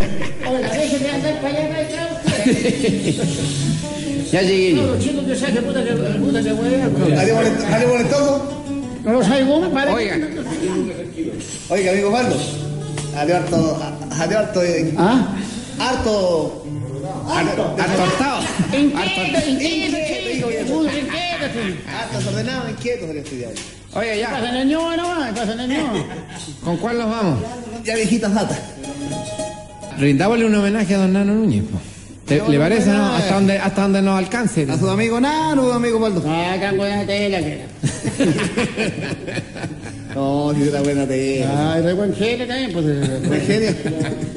Para allá. Ya llegué No, que saben, puta que puta que hueá. ¿Ale molest- ale molestoso? No los hay goma, para. Oiga. Oiga, amigo Pablo. Ale harto. Ale harto. eh, ¿Ah? Harto. Harto. Harto hartado. Inquieto, inquieto. Harto desordenado, inquieto sería este diablo. Oiga, ya. Pasan el ño nomás, pasan el ño. ¿Con cuál nos vamos? Ya viejitas. Rindámosle un homenaje a don Nano Núñez. po. ¿Le, le parece, no? Hasta donde, hasta donde nos alcance. A su amigo Nano, amigo Pablo. Ah, acá buena tela que. No, si era buena tela. Ay, re buen genio también, pues. eh, Buen genio.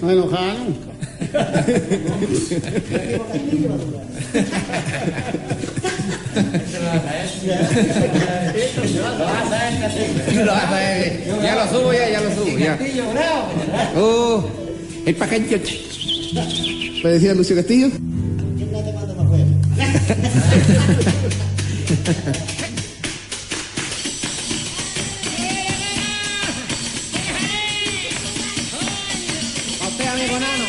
No enojaba nunca. Ya lo subo, ya, ya lo subo. Ya. El pajarito. ¿Me decía Lucio Castillo? A usted, amigo Nano.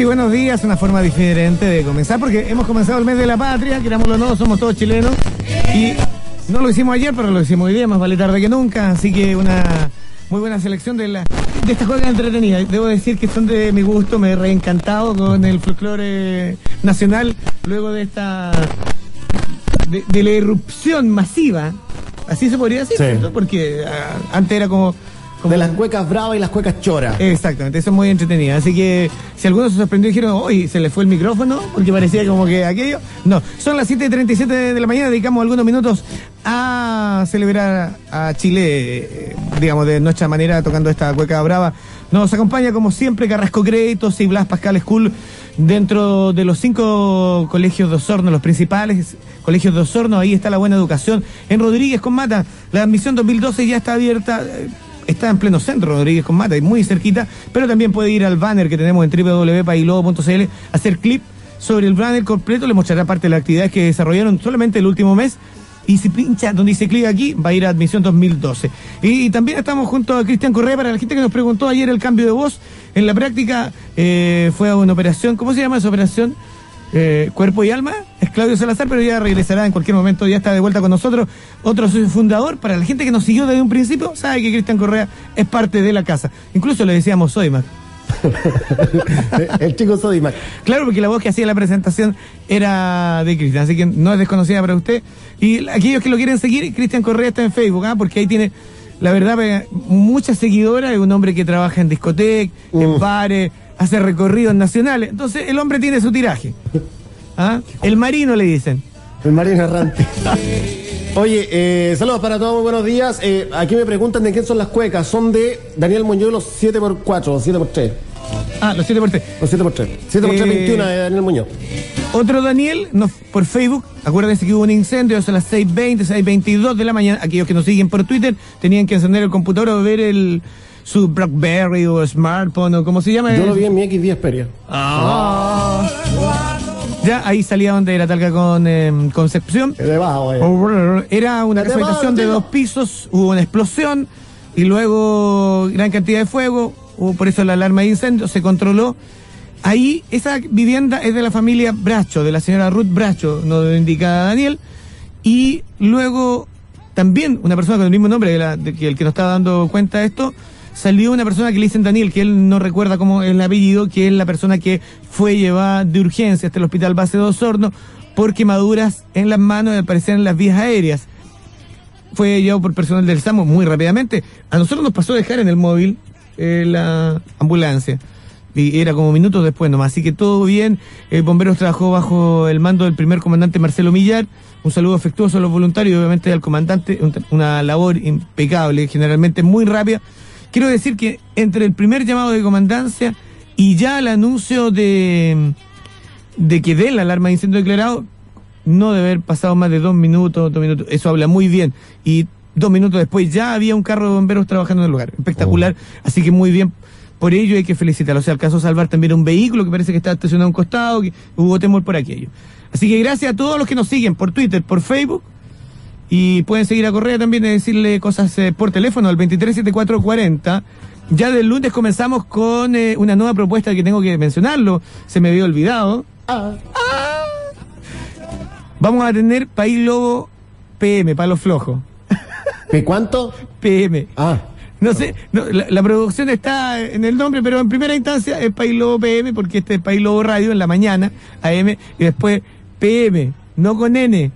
Y buenos días, una forma diferente de comenzar, porque hemos comenzado el mes de la patria, querámoslo o no, somos todos chilenos, y no lo hicimos ayer, pero lo hicimos hoy día, más vale tarde que nunca, así que una muy buena selección de, la, de estas juegas entretenidas. Debo decir que son de mi gusto, me he reencantado con el folclore nacional, luego de esta, de, de la irrupción masiva, así se podría decir, Sí. porque ah, antes era como... como De las cuecas bravas y las cuecas choras. Exactamente, eso es muy entretenido. Así que si algunos se sorprendió y dijeron, hoy se le fue el micrófono, porque parecía como que aquello. No, son las 7.37 de la mañana, dedicamos algunos minutos a celebrar a Chile, eh, digamos, de nuestra manera, tocando esta cueca brava. Nos acompaña, como siempre, Carrasco Créditos y Blas Pascal School, dentro de los cinco colegios de Osorno, los principales colegios de Osorno, ahí está la buena educación. En Rodríguez con Mata, la admisión 2012 ya está abierta. Está en pleno centro, Rodríguez con Mata, y muy cerquita, pero también puede ir al banner que tenemos en www.pailobo.cl, hacer clip sobre el banner completo, le mostrará parte de las actividades que desarrollaron solamente el último mes. Y si pincha donde dice clic aquí, va a ir a admisión 2012. Y, y también estamos junto a Cristian Correa para la gente que nos preguntó ayer el cambio de voz. En la práctica eh, fue una operación, ¿cómo se llama esa operación? Eh, Cuerpo y Alma, es Claudio Salazar, pero ya regresará en cualquier momento, ya está de vuelta con nosotros. Otro fundador, para la gente que nos siguió desde un principio, sabe que Cristian Correa es parte de la casa. Incluso le decíamos Soymac. el chico Sodimac. Claro, porque la voz que hacía la presentación era de Cristian, así que no es desconocida para usted. Y aquellos que lo quieren seguir, Cristian Correa está en Facebook, ¿ah? porque ahí tiene, la verdad, muchas seguidoras, es un hombre que trabaja en discoteca, en bares, hace recorridos nacionales. Entonces, el hombre tiene su tiraje. ¿Ah? El marino le dicen. El marino errante. Oye, eh, saludos para todos, muy buenos días. Eh, aquí me preguntan de quién son las cuecas. Son de Daniel Muñoz, los 7x4 o 7x3. Ah, los siete por tres. Los 7x3. 7x3 Eh, 21 de Daniel Muñoz. Otro Daniel, nos, por Facebook, acuérdense que hubo un incendio, eso a las 6.20, 6.22 de la mañana. Aquellos que nos siguen por Twitter tenían que encender el computador o ver el su Blackberry o smartphone o como se llama. Yo lo vi en mi X10 Peria. Ah. Ya ahí salía donde era Talca con eh, Concepción. Debajo, eh. Era una habitación de dos pisos, hubo una explosión y luego gran cantidad de fuego, hubo por eso la alarma de incendio, se controló Ahí, esa vivienda es de la familia Bracho, de la señora Ruth Bracho, nos lo indica Daniel. Y luego, también una persona con el mismo nombre de la- de que el que nos estaba dando cuenta de esto, salió una persona que le dicen Daniel, que él no recuerda cómo el apellido, que es la persona que fue llevada de urgencia hasta el hospital base de Osorno por quemaduras en las manos y en las vías aéreas fue llevado por personal del SAMO muy rápidamente. A nosotros nos pasó dejar en el móvil eh, la ambulancia. Y era como minutos después nomás. Así que todo bien. Eh, Bomberos trabajó bajo el mando del primer comandante Marcelo Millar. Un saludo afectuoso a los voluntarios y obviamente al comandante. Un- Una labor impecable, generalmente muy rápida. Quiero decir que entre el primer llamado de comandancia y ya el anuncio de, de que dé la alarma de incendio declarado, no debe haber pasado más de dos minutos, dos minutos. Eso habla muy bien. Y dos minutos después ya había un carro de bomberos trabajando en el lugar. Espectacular. Así que muy bien. Por ello hay que felicitarlo. O sea, alcanzó a salvar también un vehículo que parece que estaba estacionado a un costado, que hubo temor por aquello. Así que gracias a todos los que nos siguen por Twitter, por Facebook. Y pueden seguir a Correa también y decirle cosas eh, por teléfono al 237440. Ya del lunes comenzamos con eh, una nueva propuesta que tengo que mencionarlo. Se me había olvidado. Ah. Vamos a tener País Lobo PM, palo flojo. ¿Pe cuánto? PM. Ah. No sé, no, la, la producción está en el nombre, pero en primera instancia es País Lobo PM, porque este es País Lobo Radio en la mañana, AM, y después PM, no con N.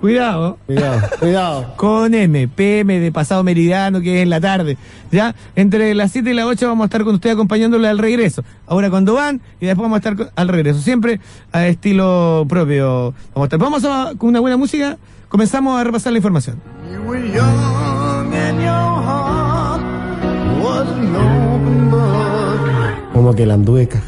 Cuidado. Cuidado, cuidado. Con M, PM de pasado meridiano, que es en la tarde. ¿Ya? Entre las 7 y las 8 vamos a estar con usted acompañándole al regreso. Ahora cuando van y después vamos a estar con- al regreso. Siempre a estilo propio. Vamos a estar. Vamos a, con una buena música. Comenzamos a repasar la información. Como que la andueca.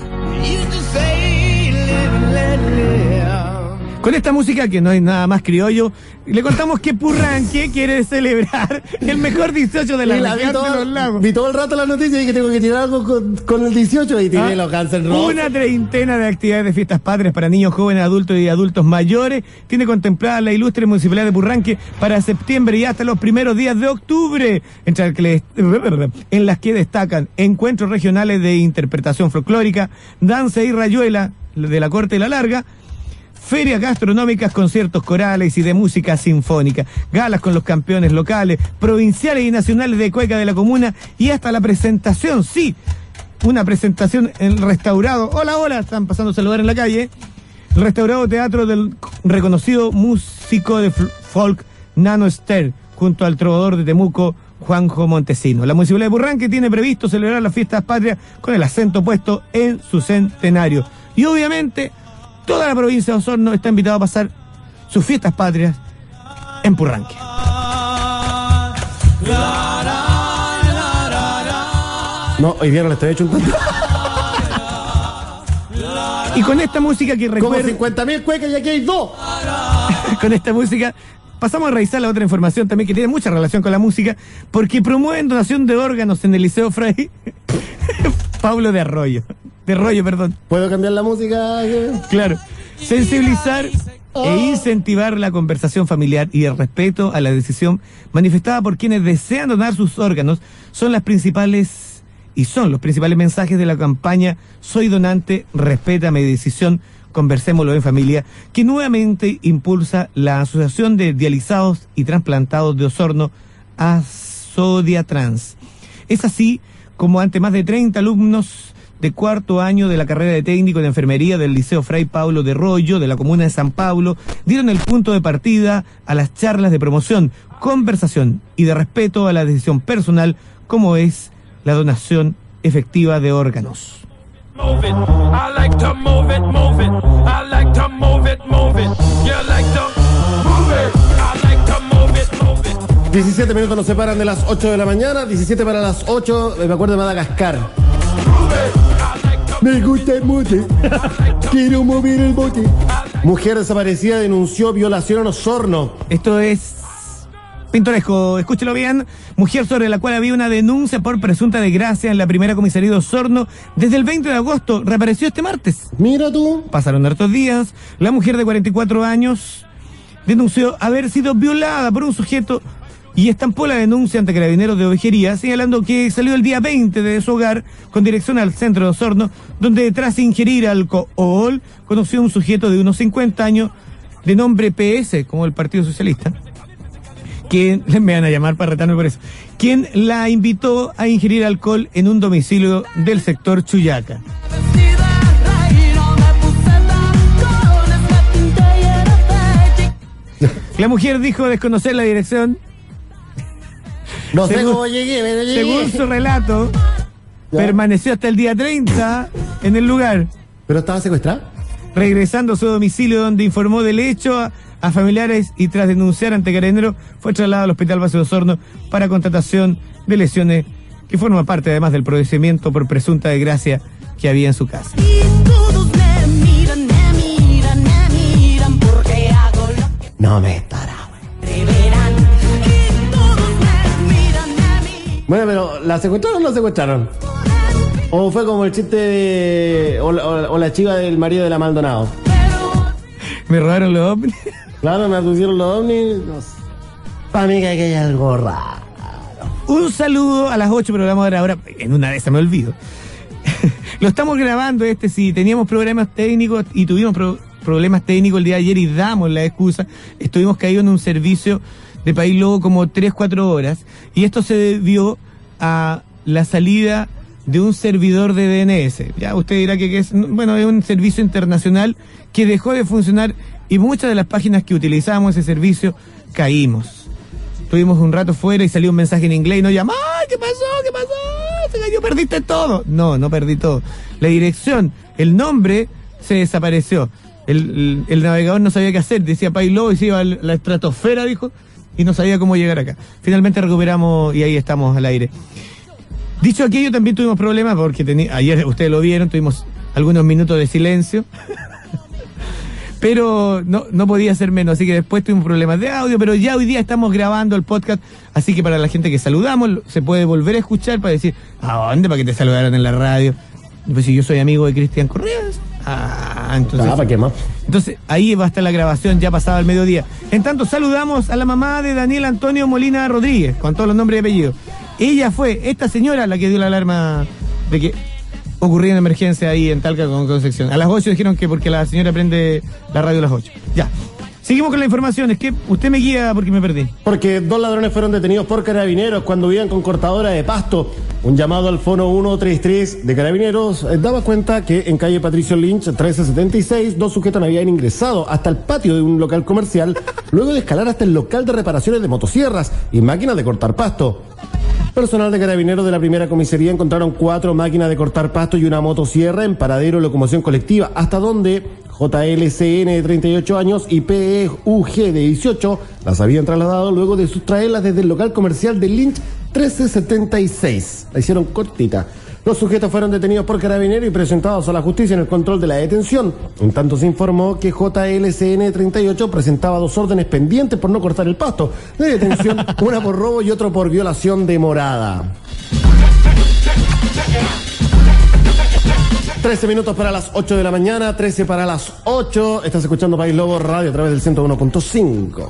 Con esta música que no hay nada más criollo, le contamos que Purranque quiere celebrar el mejor 18 de la Y la vi, todo, de los lagos. vi todo el rato la noticia y que tengo que tirar algo con, con el 18 y tiré Ah, los Guns N' Roses. Una treintena de actividades de fiestas patrias para niños, jóvenes, adultos y adultos mayores tiene contemplada la ilustre municipalidad de Purranque para septiembre y hasta los primeros días de octubre, entre que les- en las que destacan encuentros regionales de interpretación folclórica, danza y rayuela de la corte y la larga, ferias gastronómicas, conciertos corales y de música sinfónica, galas con los campeones locales, provinciales y nacionales de cueca de la comuna y hasta la presentación, sí, una presentación en el restaurado. Hola, hola, están pasando a saludar en la calle. El restaurado teatro del reconocido músico de folk Nano Ster, junto al trovador de Temuco, Juanjo Montesino. La municipalidad de Burranque tiene previsto celebrar las fiestas patrias con el acento puesto en su centenario. Y obviamente, toda la provincia de Osorno está invitada a pasar sus fiestas patrias en Purranque. No, hoy día no le estoy hecho un tanto. Y con esta música que Como recuerda... 50 mil cuecas y aquí hay dos. con esta música. Pasamos a revisar la otra información también que tiene mucha relación con la música, porque promueven donación de órganos en el Liceo Fray Pablo de Arroyo. De Arroyo, perdón. ¿Puedo cambiar la música? Claro. Sensibilizar e incentivar la conversación familiar y el respeto a la decisión manifestada por quienes desean donar sus órganos son las principales y son los principales mensajes de la campaña Soy donante, respeta mi decisión, conversémoslo en familia, que nuevamente impulsa la Asociación de Dializados y Transplantados de Osorno, Asodia Trans. Es así como ante más de 30 alumnos de cuarto año de la carrera de técnico de enfermería del Liceo Fray Pablo de Rollo de la comuna de San Pablo dieron el punto de partida a las charlas de promoción, conversación y de respeto a la decisión personal como es la donación efectiva de órganos. 17 minutos nos separan de las 8 de la mañana, 17 para las 8, eh, me acuerdo de Madagascar. Me gusta el mote, quiero mover el bote. Mujer desaparecida denunció violación en Osorno. Esto es pintoresco, escúchelo bien. Mujer sobre la cual había una denuncia por presunta desgracia en la primera comisaría de Osorno desde el 20 de agosto. Reapareció este martes. Mira tú. Pasaron hartos días. La mujer de 44 años denunció haber sido violada por un sujeto y estampó la denuncia ante carabineros de ovejería, señalando que salió el día 20 de su hogar con dirección al centro de Osorno, donde tras ingerir alcohol conoció a un sujeto de unos 50 años de nombre PS, como el Partido Socialista, quien, me van a llamar para retarme por eso, quien la invitó a ingerir alcohol en un domicilio del sector Chuyaca. La mujer dijo desconocer la dirección. No sé Según- cómo llegué, pero llegué. Según su relato, Ya. permaneció hasta el día 30 en el lugar, ¿Pero estaba secuestrada? regresando a su domicilio donde informó del hecho a, a familiares y tras denunciar ante Carabinero fue trasladado al Hospital Base de Osorno para contratación de lesiones que forma parte además del procedimiento por presunta desgracia que había en su casa. Y todos me Bueno, pero ¿la secuestraron o no la secuestraron? ¿O fue como el chiste de. o la, o la- o la chiva del marido de la Maldonado? Me robaron los ovnis. Claro, me aducieron los ovnis. No sé. Para mí que hay algo raro. Un saludo a las 8, pero vamos a ahora. En una de esas me olvido. lo estamos grabando este, sí, teníamos problemas técnicos y tuvimos pro- problemas técnicos el día de ayer y damos la excusa. Estuvimos caídos en un servicio de País Lobo como 3, 4 horas y esto se debió a la salida de un servidor de DNS. Ya usted dirá que, es, bueno, es un servicio internacional que dejó de funcionar y muchas de las páginas que utilizábamos ese servicio caímos. Estuvimos un rato fuera y salió un mensaje en inglés y nos llamó, ¡ay, qué pasó! ¿Qué pasó? Se cayó, perdiste todo. No, no perdí todo. La dirección, el nombre se desapareció. El, navegador no sabía qué hacer, decía Paylow y se iba a la estratosfera, dijo, y no sabía cómo llegar acá. Finalmente recuperamos y ahí estamos al aire. Dicho aquello, también tuvimos problemas porque ayer ustedes lo vieron, tuvimos algunos minutos de silencio. Pero no, no podía ser menos, así que después tuvimos problemas de audio, pero ya hoy día estamos grabando el podcast, así que para la gente que saludamos, se puede volver a escuchar para decir, ¿a dónde? Para que te saludaran en la radio. Pues si yo soy amigo de Cristian Correas. Ah, entonces... Ah, ¿para qué más? Entonces, ahí va a estar la grabación ya pasada el mediodía. En tanto, saludamos a la mamá de Daniel Antonio Molina Rodríguez, con todos los nombres y apellidos. Ella fue esta señora la que dio la alarma de que ocurría una emergencia ahí en Talca con Concepción. A las 8 dijeron que porque la señora prende la radio a las 8. Ya. Seguimos con la información. Es que usted me guía porque me perdí. Porque dos ladrones fueron detenidos por carabineros cuando vivían con cortadora de pasto. Un llamado al fono 133 de carabineros eh, daba cuenta que en calle Patricio Lynch 1376 dos sujetos habían ingresado hasta el patio de un local comercial luego de escalar hasta el local de reparaciones de motosierras y máquinas de cortar pasto. Personal de carabineros de la primera comisaría encontraron cuatro máquinas de cortar pasto y una motosierra en paradero de locomoción colectiva, hasta donde JLCN de 38 años y PEUG de 18 las habían trasladado luego de sustraerlas desde el local comercial de Lynch 1376. La hicieron cortita. Los sujetos fueron detenidos por carabineros y presentados a la justicia en el control de la detención. En tanto se informó que JLCN 38 presentaba dos órdenes pendientes por no cortar el pasto de detención, una por robo y otro por violación de morada. 13 minutos para las 8 de la mañana, 13 para las 8. Estás escuchando País Lobo Radio a través del 101.5.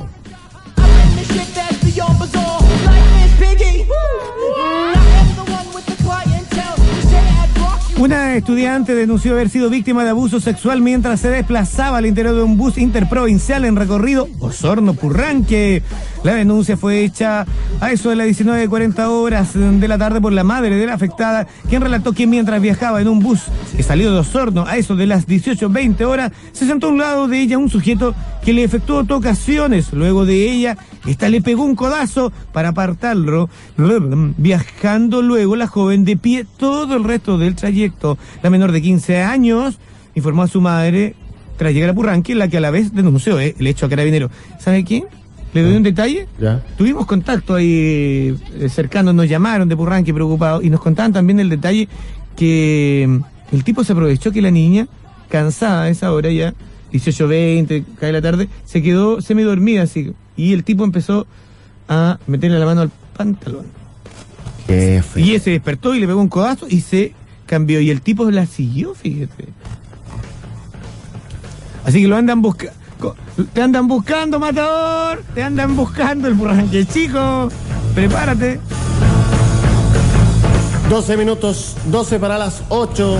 Una estudiante denunció haber sido víctima de abuso sexual mientras se desplazaba al interior de un bus interprovincial en recorrido Osorno-Purranque. La denuncia fue hecha a eso de las 19.40 horas de la tarde por la madre de la afectada, quien relató que mientras viajaba en un bus que salió de Osorno a eso de las 18.20 horas, se sentó a un lado de ella un sujeto que le efectuó tocaciones. Luego de ella, esta le pegó un codazo para apartarlo, viajando luego la joven de pie todo el resto del trayecto. La menor de 15 años informó a su madre tras llegar a Purranque, la que a la vez denunció eh, el hecho a carabinero. ¿Sabe quién? ¿Le doy un detalle? Ya. Tuvimos contacto ahí eh, cercanos, nos llamaron de Purranque preocupados y nos contaban también el detalle que mm, el tipo se aprovechó que la niña, cansada a esa hora ya, 18, 20, cae la tarde, se quedó semidormida así. Y el tipo empezó a meterle la mano al pantalón. Qué feo. Y ella se despertó y le pegó un codazo y se cambió. Y el tipo la siguió, fíjate. Así que lo andan buscando. Te andan buscando, matador. Te andan buscando el burranque chico. Prepárate. 12 minutos, 12 para las 8.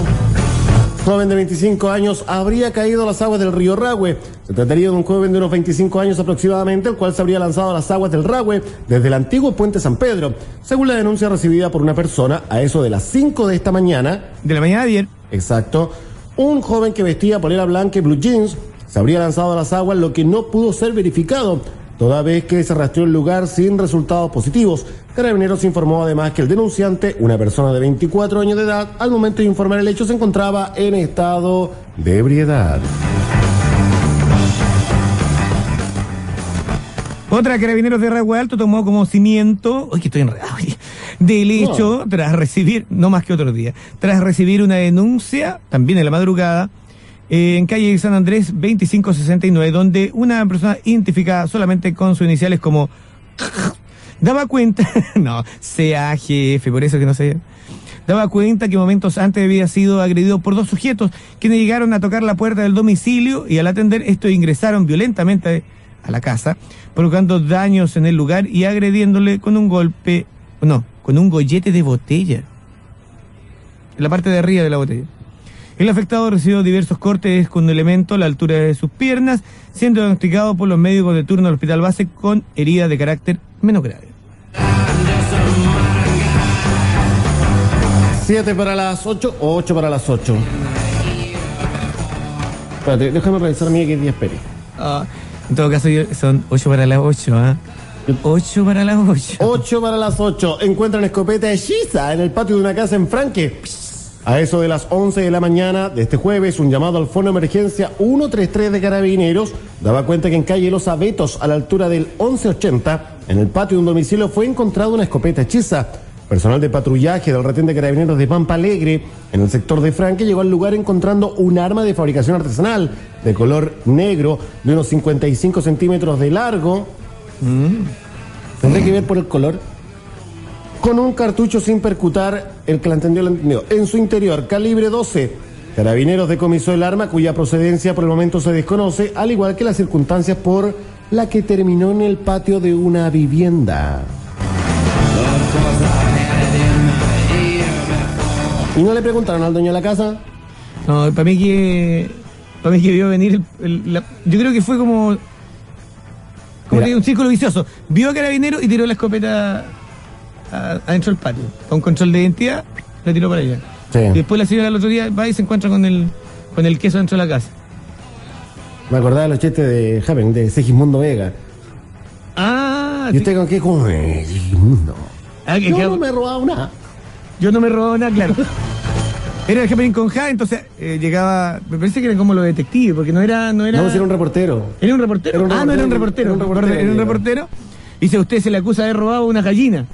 Joven de 25 años habría caído a las aguas del río Rahue. Se trataría de un joven de unos 25 años aproximadamente, el cual se habría lanzado a las aguas del Rahue desde el antiguo puente San Pedro. Según la denuncia recibida por una persona, a eso de las 5 de esta mañana, De la mañana de ayer. Exacto. Un joven que vestía polera blanca y blue jeans se habría lanzado a las aguas, lo que no pudo ser verificado, toda vez que se rastreó el lugar sin resultados positivos. Carabineros informó además que el denunciante, una persona de 24 años de edad, al momento de informar el hecho se encontraba en estado de ebriedad. Otra carabineros de Ragua Alto tomó como cimiento, uy que estoy enredado, del hecho tras recibir, no más que otros días, tras recibir una denuncia, también en la madrugada, eh, en calle San Andrés 2569, donde una persona identificada solamente con sus iniciales como daba cuenta, no, CAGF, por eso que no sé, daba cuenta que momentos antes había sido agredido por dos sujetos quienes llegaron a tocar la puerta del domicilio y al atender esto ingresaron violentamente a la casa, provocando daños en el lugar y agrediéndole con un golpe, no, con un gollete de botella. En la parte de arriba de la botella. El afectado recibió diversos cortes con elemento a la altura de sus piernas, siendo diagnosticado por los médicos de turno del hospital base con heridas de carácter menos grave. 7 para las 8 o 8 para las 8. Espérate, déjame revisar mi X10 Peri. Ah, en todo caso, son 8 para las 8, ¿ah? 8 para las 8. 8 para las 8. Encuentran escopeta hechiza en el patio de una casa en Franque. A eso de las 11 de la mañana de este jueves, un llamado al Fondo de Emergencia 133 de Carabineros daba cuenta que en calle Los Abetos, a la altura del 1180, en el patio de un domicilio fue encontrada una escopeta hechiza. Personal de patrullaje del retén de Carabineros de Pampa Alegre, en el sector de Franque, llegó al lugar encontrando un arma de fabricación artesanal de color negro de unos 55 centímetros de largo. ¿Tendrá que ver por el color? Con un cartucho sin percutar, el que la entendió, la entendió. En su interior, calibre 12. Carabineros decomisó el arma cuya procedencia por el momento se desconoce, al igual que las circunstancias por la que terminó en el patio de una vivienda. ¿Y no le preguntaron al dueño de la casa? No, para mí que. Para mí que vio venir. el- la- yo creo que fue como. Como digo, un círculo vicioso. Vio a carabinero y tiró la escopeta adentro del patio. Con control de identidad, la tiró para allá. Sí. Y después la señora el otro día va y se encuentra con el, con el queso dentro de la casa. Me acordaba de los chistes de Javen, de Segismundo Vega. Ah, ¿Y sí. usted con qué come? Segismundo. Ah, que- Yo que- no me he robado nada. Yo no me robaba nada, claro. Era el Happening con Ja, entonces eh, llegaba. Me parece que eran como los detectives, porque no era. No, era, No, era un reportero. ¿Era un reportero? Era un ah, no era un reportero. era un reportero, Era un digo. reportero. A usted se le acusa de haber robado una gallina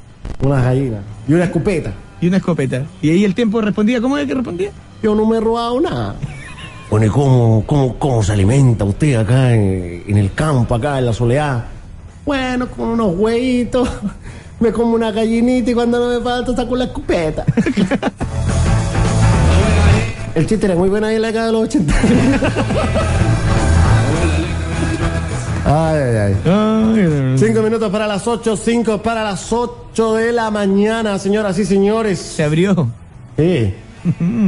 Unas gallinas. Y una escopeta. y una escopeta. Y ahí el tiempo respondía. ¿Cómo es que respondía? Yo no me he robado nada. Bueno, ¿y cómo, cómo, cómo se alimenta usted acá en, en el campo, acá en la soledad? Bueno, con unos huevitos. Me como una gallinita y cuando no me falta saco la escopeta. El chiste era muy bueno ahí en la década de los 80. Ay, ay, ay. Cinco minutos para las ocho, cinco para las ocho de la mañana, señoras y señores. se abrió. Sí.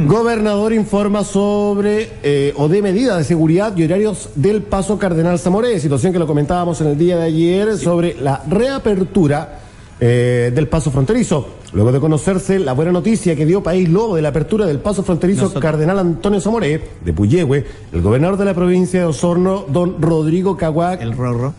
Gobernador informa sobre eh, o de medidas de seguridad y horarios del paso Cardenal Zamoré, situación que lo comentábamos en el día de ayer sobre la reapertura eh, del paso fronterizo. Luego de conocerse la buena noticia que dio País Lobo de la apertura del paso fronterizo Nosotros. Cardenal Antonio Zamoré de Puyehue, el gobernador de la provincia de Osorno, don Rodrigo Caguac, El rorro.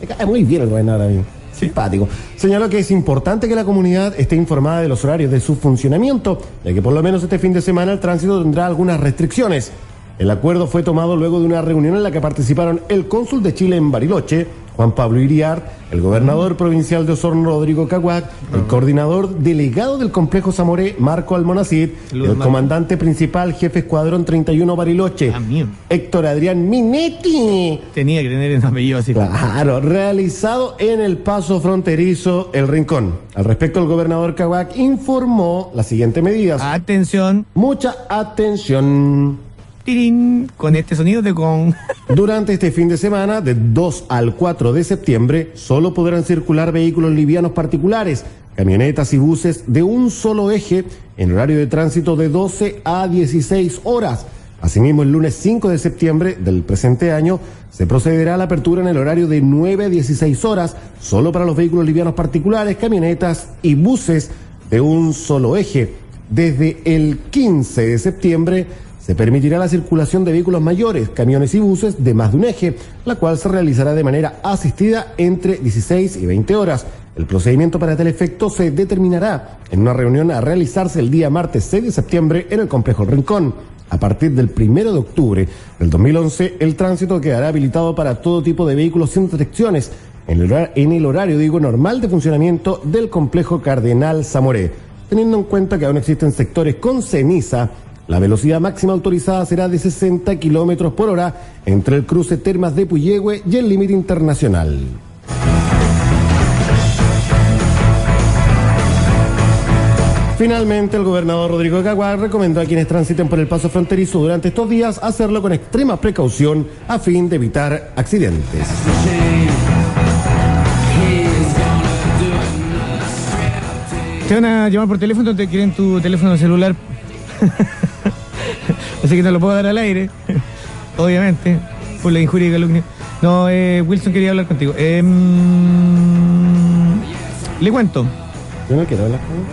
me cae muy bien el gobernador mí. Simpático. Señaló que es importante que la comunidad esté informada de los horarios de su funcionamiento, ya que por lo menos este fin de semana el tránsito tendrá algunas restricciones. El acuerdo fue tomado luego de una reunión en la que participaron el cónsul de Chile en Bariloche, Juan Pablo Iriart, el gobernador provincial de Osorno, Rodrigo Caguac, el coordinador delegado del complejo Zamoré, Marco Almonacid, el comandante principal, jefe escuadrón 31 Bariloche, Ah. Héctor Adrián Minetti. Tenía que tener un apellido así. Claro, realizado en el paso fronterizo El Rincón. Al respecto, el gobernador Caguac informó las siguientes medidas. Atención. Mucha atención. Tirín, con este sonido de con. Durante este fin de semana, de 2 al 4 de septiembre, solo podrán circular vehículos livianos particulares, camionetas y buses de un solo eje en horario de tránsito de 12 a 16 horas. Asimismo, el lunes 5 de septiembre del presente año se procederá a la apertura en el horario de 9 a 16 horas, solo para los vehículos livianos particulares, camionetas y buses de un solo eje. Desde el 15 de septiembre se permitirá la circulación de vehículos mayores, camiones y buses de más de un eje, la cual se realizará de manera asistida entre 16 y 20 horas. El procedimiento para tal efecto se determinará en una reunión a realizarse el día martes 6 de septiembre en el Complejo Rincón. A partir del 1 de octubre del 2011, el tránsito quedará habilitado para todo tipo de vehículos sin restricciones en el, hora- en el horario, digo, normal de funcionamiento del complejo Cardenal Zamoré. Teniendo en cuenta que aún existen sectores con ceniza, la velocidad máxima autorizada será de 60 kilómetros por hora entre el cruce Termas de Puyehue y el límite internacional. Finalmente, el gobernador Rodrigo Caguá recomendó a quienes transiten por el paso fronterizo durante estos días hacerlo con extrema precaución a fin de evitar accidentes. Te van a llamar por teléfono, te quieren tu teléfono celular. Así que no lo puedo dar al aire. Obviamente. Por la injuria y calumnia. No, eh, Wilson quería hablar contigo. Em, le cuento. Yo no quiero hablar con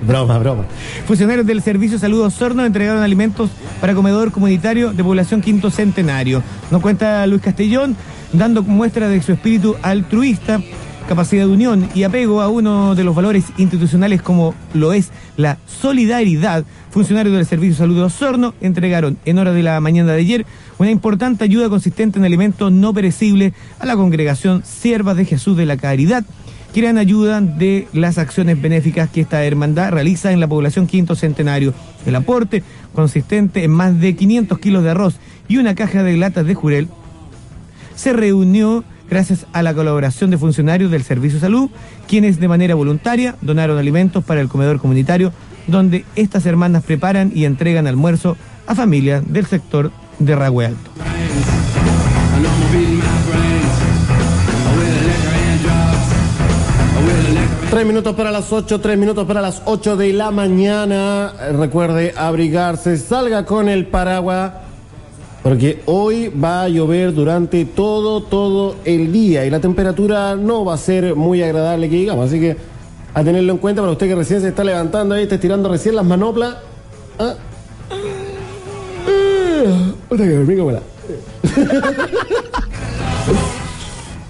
Broma, broma. Funcionarios del Servicio Salud Osorno entregaron alimentos para comedor comunitario de población quinto centenario. Nos cuenta Luis Castellón, dando muestra de su espíritu altruista, capacidad de unión y apego a uno de los valores institucionales como lo es la solidaridad. Funcionarios del Servicio Salud de Osorno entregaron en hora de la mañana de ayer una importante ayuda consistente en alimentos no perecibles a la congregación Siervas de Jesús de la Caridad que eran ayuda de las acciones benéficas que esta hermandad realiza en la población quinto centenario. El aporte, consistente en más de 500 kilos de arroz y una caja de latas de jurel, se reunió gracias a la colaboración de funcionarios del Servicio Salud, quienes de manera voluntaria donaron alimentos para el comedor comunitario, donde estas hermanas preparan y entregan almuerzo a familias del sector de Ragüe Alto. Tres minutos para las ocho, tres minutos para las ocho de la mañana. Recuerde abrigarse, salga con el paraguas, porque hoy va a llover durante todo, todo el día y la temperatura no va a ser muy agradable que digamos. Así que a tenerlo en cuenta para usted que recién se está levantando ahí, está estirando recién las manoplas. Ah.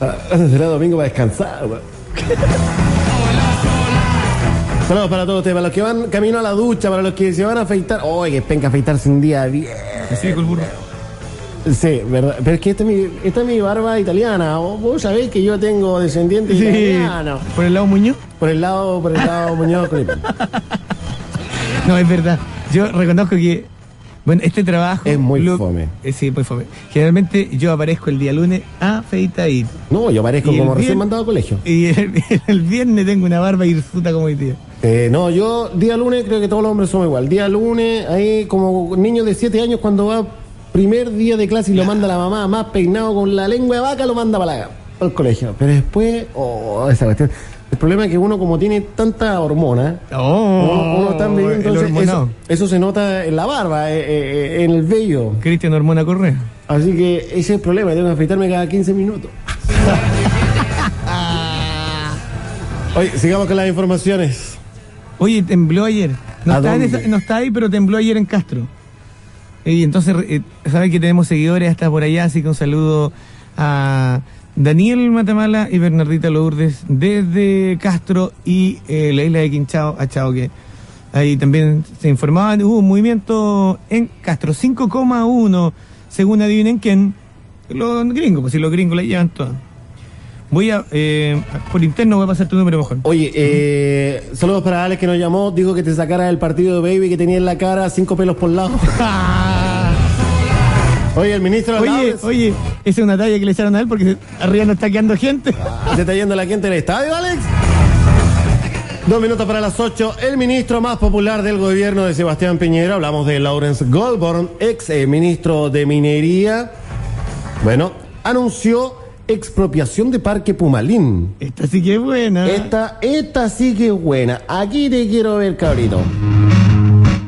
Ah, Será domingo para descansar. Saludos para todos ustedes, para los que van camino a la ducha, para los que se van a afeitar. ¡Oye, que penca afeitarse un día bien! Dijo el burro. Sí, verdad. Pero es que esta es mi, esta es mi barba italiana. Vos sabés que yo tengo descendientes Sí, italianos. por el lado Muñoz. Por el lado, por el lado Muñoz. No, es verdad. Yo reconozco que, bueno, este trabajo... Es muy fome. eh, sí, muy fome. Generalmente yo aparezco el día lunes a y No, yo parezco Y el como recién mandado a colegio. Y el, el viernes tengo una barba hirsuta como hoy día. Eh, no, yo día lunes creo que todos los hombres somos igual. Día lunes, ahí como niño de 7 años cuando va primer día de clase y lo manda la mamá más peinado con la lengua de vaca, lo manda para, la, para el colegio. Pero después, oh, esa cuestión. El problema es que uno como tiene tanta hormona, Oh, uno, uno está viviendo, entonces eso, eso se nota en la barba, eh, eh, en el vello. Cristian Hormona Correa. Así que ese es el problema, tengo que afeitarme cada 15 minutos. Oye, sigamos con las informaciones. Oye, tembló ayer. No ¿A está, en dónde? esa- no está ahí, pero tembló ayer en Castro. Y entonces, eh, saben que tenemos seguidores hasta por allá, así que un saludo a Daniel Matamala y Bernardita Lourdes desde Castro y eh, la isla de Quinchao, a Chao, que ahí también se informaban. Hubo un movimiento en Castro, 5,1, según adivinen quién. Los gringos, pues si los gringos la llevan todas. Voy a, eh, por interno voy a pasar tu número mejor. Oye, eh, saludos para Alex que nos llamó, dijo que te sacara del partido de Baby que tenía en la cara cinco pelos por lado. Oye, el ministro de Oye, oye, esa es una talla que le echaron a él porque se- arriba no está quedando gente. ¿se está yendo la gente del estadio, Alex? Dos minutos para las ocho. El ministro más popular del gobierno de Sebastián Piñera, hablamos de Lawrence Goldborn, ex eh, ministro de Minería, bueno, anunció expropiación de Parque Pumalín. Esta sí que es buena. Esta, esta sí que es buena. Aquí te quiero ver, cabrito.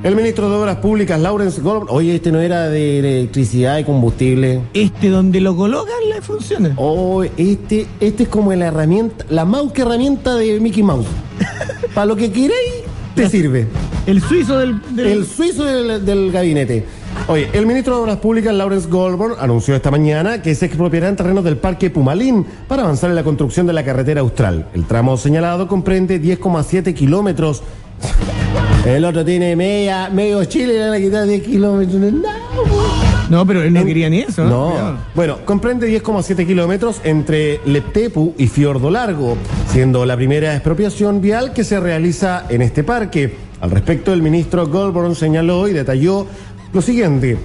El ministro de Obras Públicas, Lawrence Goldborn, oye, este no era de electricidad y combustible. Este donde lo colocan le funciona. Oh, este, este es como la herramienta, la mouse que herramienta de Mickey Mouse. Para lo que queréis, te sirve. El suizo del... del- El suizo del, del gabinete. Oye, el ministro de Obras Públicas, Lawrence Goldborn, anunció esta mañana que se expropiarán terrenos del Parque Pumalín para avanzar en la construcción de la carretera austral. El tramo señalado comprende 10,7 kilómetros. El otro tiene media, medio Chile, le van a quitar 10 kilómetros. No, No, pero él no quería ni eso. no. Cuidado. Bueno, comprende 10,7 kilómetros entre Leptepu y Fiordo Largo, siendo la primera expropiación vial que se realiza en este parque. Al respecto, el ministro Goldborn señaló y detalló lo siguiente.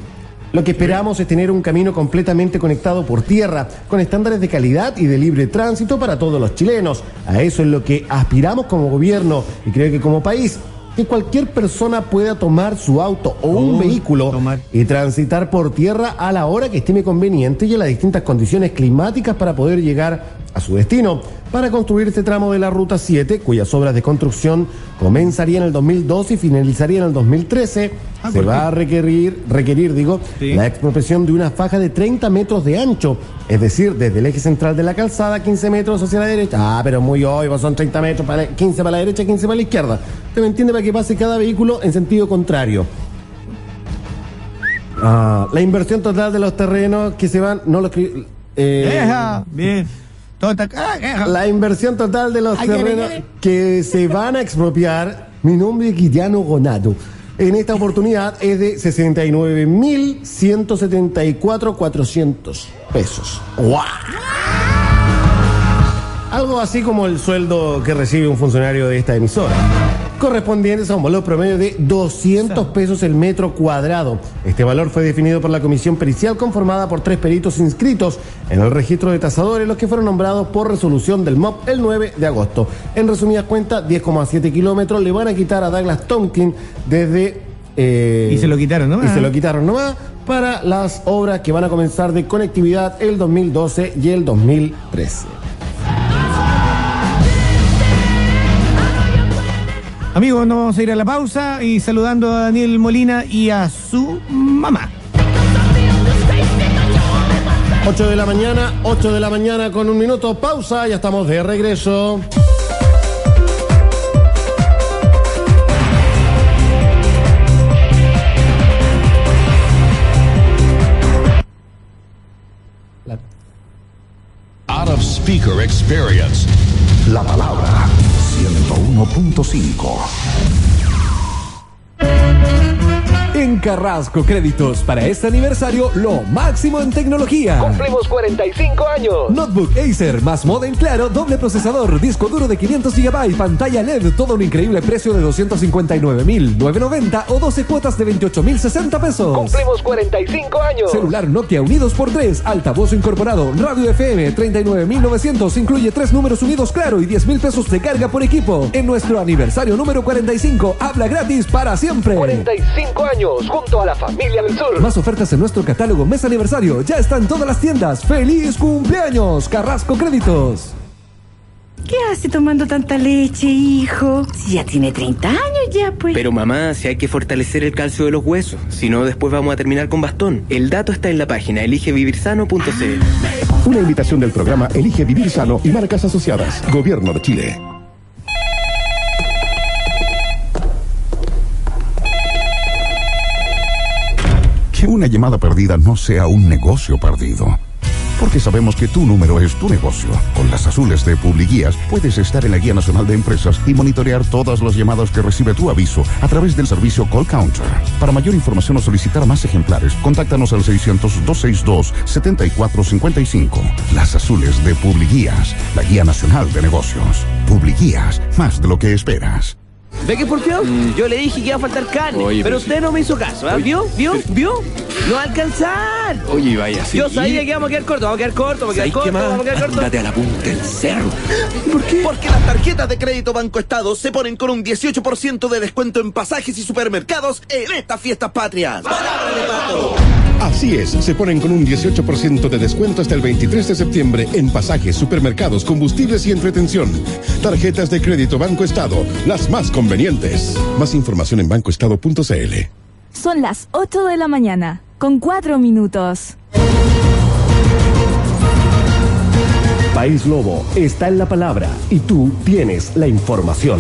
Lo que esperamos es tener un camino completamente conectado por tierra, con estándares de calidad y de libre tránsito para todos los chilenos. A eso es lo que aspiramos como gobierno y creo que como país. Que cualquier persona pueda tomar su auto o un Oh, vehículo tomar. y transitar por tierra a la hora que estime conveniente y en las distintas condiciones climáticas para poder llegar a su destino. Para construir este tramo de la Ruta 7, cuyas obras de construcción comenzarían en el 2012 y finalizarían en el 2013, Ah, se ¿por va a requerir, requerir digo, Sí. la expropiación de una faja de 30 metros de ancho, es decir, desde el eje central de la calzada, 15 metros hacia la derecha. Ah, pero muy hoy, pues son 30 metros, para la- 15 para la derecha, 15 para la izquierda. ¿Te me entiende? Para que pase cada vehículo en sentido contrario. Ah, la inversión total de los terrenos que se van, no lo escribí. eh, bien. Acá. eja. la inversión total de los terrenos que se van a expropiar, mi nombre es Guillermo Gonado. En esta oportunidad es de 69.174.400 pesos. ¡Guau! Algo así como el sueldo que recibe un funcionario de esta emisora. Correspondientes a un valor promedio de 200 pesos el metro cuadrado. Este valor fue definido por la comisión pericial conformada por tres peritos inscritos en el registro de tasadores, los que fueron nombrados por resolución del MOP el 9 de agosto. En resumidas cuentas, 10,7 kilómetros le van a quitar a Douglas Tompkins desde... eh, Y se lo quitaron nomás. Y se lo quitaron nomás para las obras que van a comenzar de conectividad el 2012 y el 2013. Amigos, nos vamos a ir a la pausa y saludando a Daniel Molina y a su mamá. 8 de la mañana, 8 de la mañana con un minuto, pausa, ya estamos de regreso. Out of speaker experience. La palabra 101.5. Carrasco Créditos, para este aniversario, lo máximo en tecnología. Cumplimos 45 años. Notebook Acer más moda en claro, doble procesador, disco duro de 500 GB, pantalla LED, todo un increíble precio de 259.990 o 12 cuotas de 28.060 pesos. Cumplimos 45 años. Celular Nokia unidos por 3, altavoz incorporado, radio FM 39.900, incluye tres números unidos claro y 10.000 pesos de carga por equipo. En nuestro aniversario número 45, habla gratis para siempre. 45 años junto a la familia del sur. Más ofertas en nuestro catálogo mes aniversario. Ya están todas las tiendas. ¡Feliz cumpleaños! Carrasco Créditos. ¿Qué hace tomando tanta leche, hijo? Si ya tiene 30 años ya, pues. Pero mamá, si hay que fortalecer el calcio de los huesos, si no después vamos a terminar con bastón. El dato está en la página eligevivirsano.cl. Una invitación del programa Elige Vivir Sano y marcas asociadas. Gobierno de Chile. Que una llamada perdida no sea un negocio perdido. Porque sabemos que tu número es tu negocio. Con las azules de Publiguías puedes estar en la Guía Nacional de Empresas y monitorear todas las llamadas que recibe tu aviso a través del servicio Call Counter. Para mayor información o solicitar más ejemplares, contáctanos al 600-262-7455. Las azules de Publiguías, la Guía Nacional de Negocios. Publiguías, más de lo que esperas. ¿Ve que es porfiado? Yo le dije que iba a faltar carne, Mm. Oye, pero pero usted no me hizo caso, ¿ah? Oye, ¿Vio? ¿Vio? pero- ¿Vio? No va a alcanzar. Oye, vaya así. Yo sabía que íbamos a quedar cortos, vamos a quedar cortos, vamos a quedar ¿Sabes qué cortos, más? vamos a quedar cortos. Ándate a la punta del cerro. ¿Por qué? Porque las tarjetas de crédito Banco Estado se ponen con un 18% de descuento en pasajes y supermercados en estas fiestas patrias. Así es, se ponen con un 18% de descuento hasta el 23 de septiembre en pasajes, supermercados, combustibles y entretención. Tarjetas de crédito Banco Estado, las más convenientes. Más información en bancoestado.cl. Son las 8 de la mañana, con 4 minutos. País Lobo está en la palabra y tú tienes la información.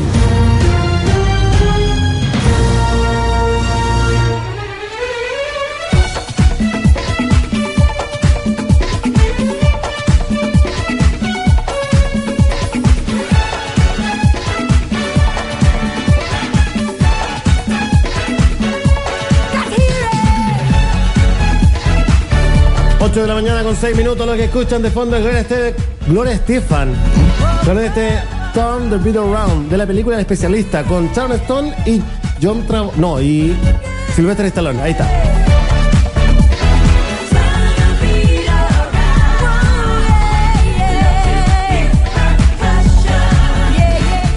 Ocho de la mañana con 6 minutos, los que escuchan de fondo es Gloria, Este- Gloria Estefan. Con este Turn the Beat Around de la película El Especialista con Sharon Stone y John Trav No, y Sylvester Stallone. Ahí está.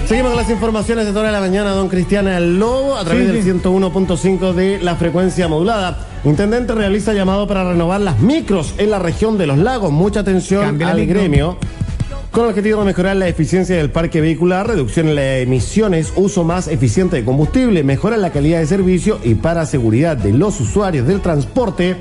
Seguimos con las informaciones de toda la mañana, don Cristiana El Lobo, a través Sí, del sí. 101.5 de la frecuencia modulada. Intendente realiza llamado para renovar las micros en la región de los lagos. Mucha atención Cambia al gremio. Con el objetivo de mejorar la eficiencia del parque vehicular, reducción en las emisiones, uso más eficiente de combustible, mejora la calidad de servicio y para seguridad de los usuarios del transporte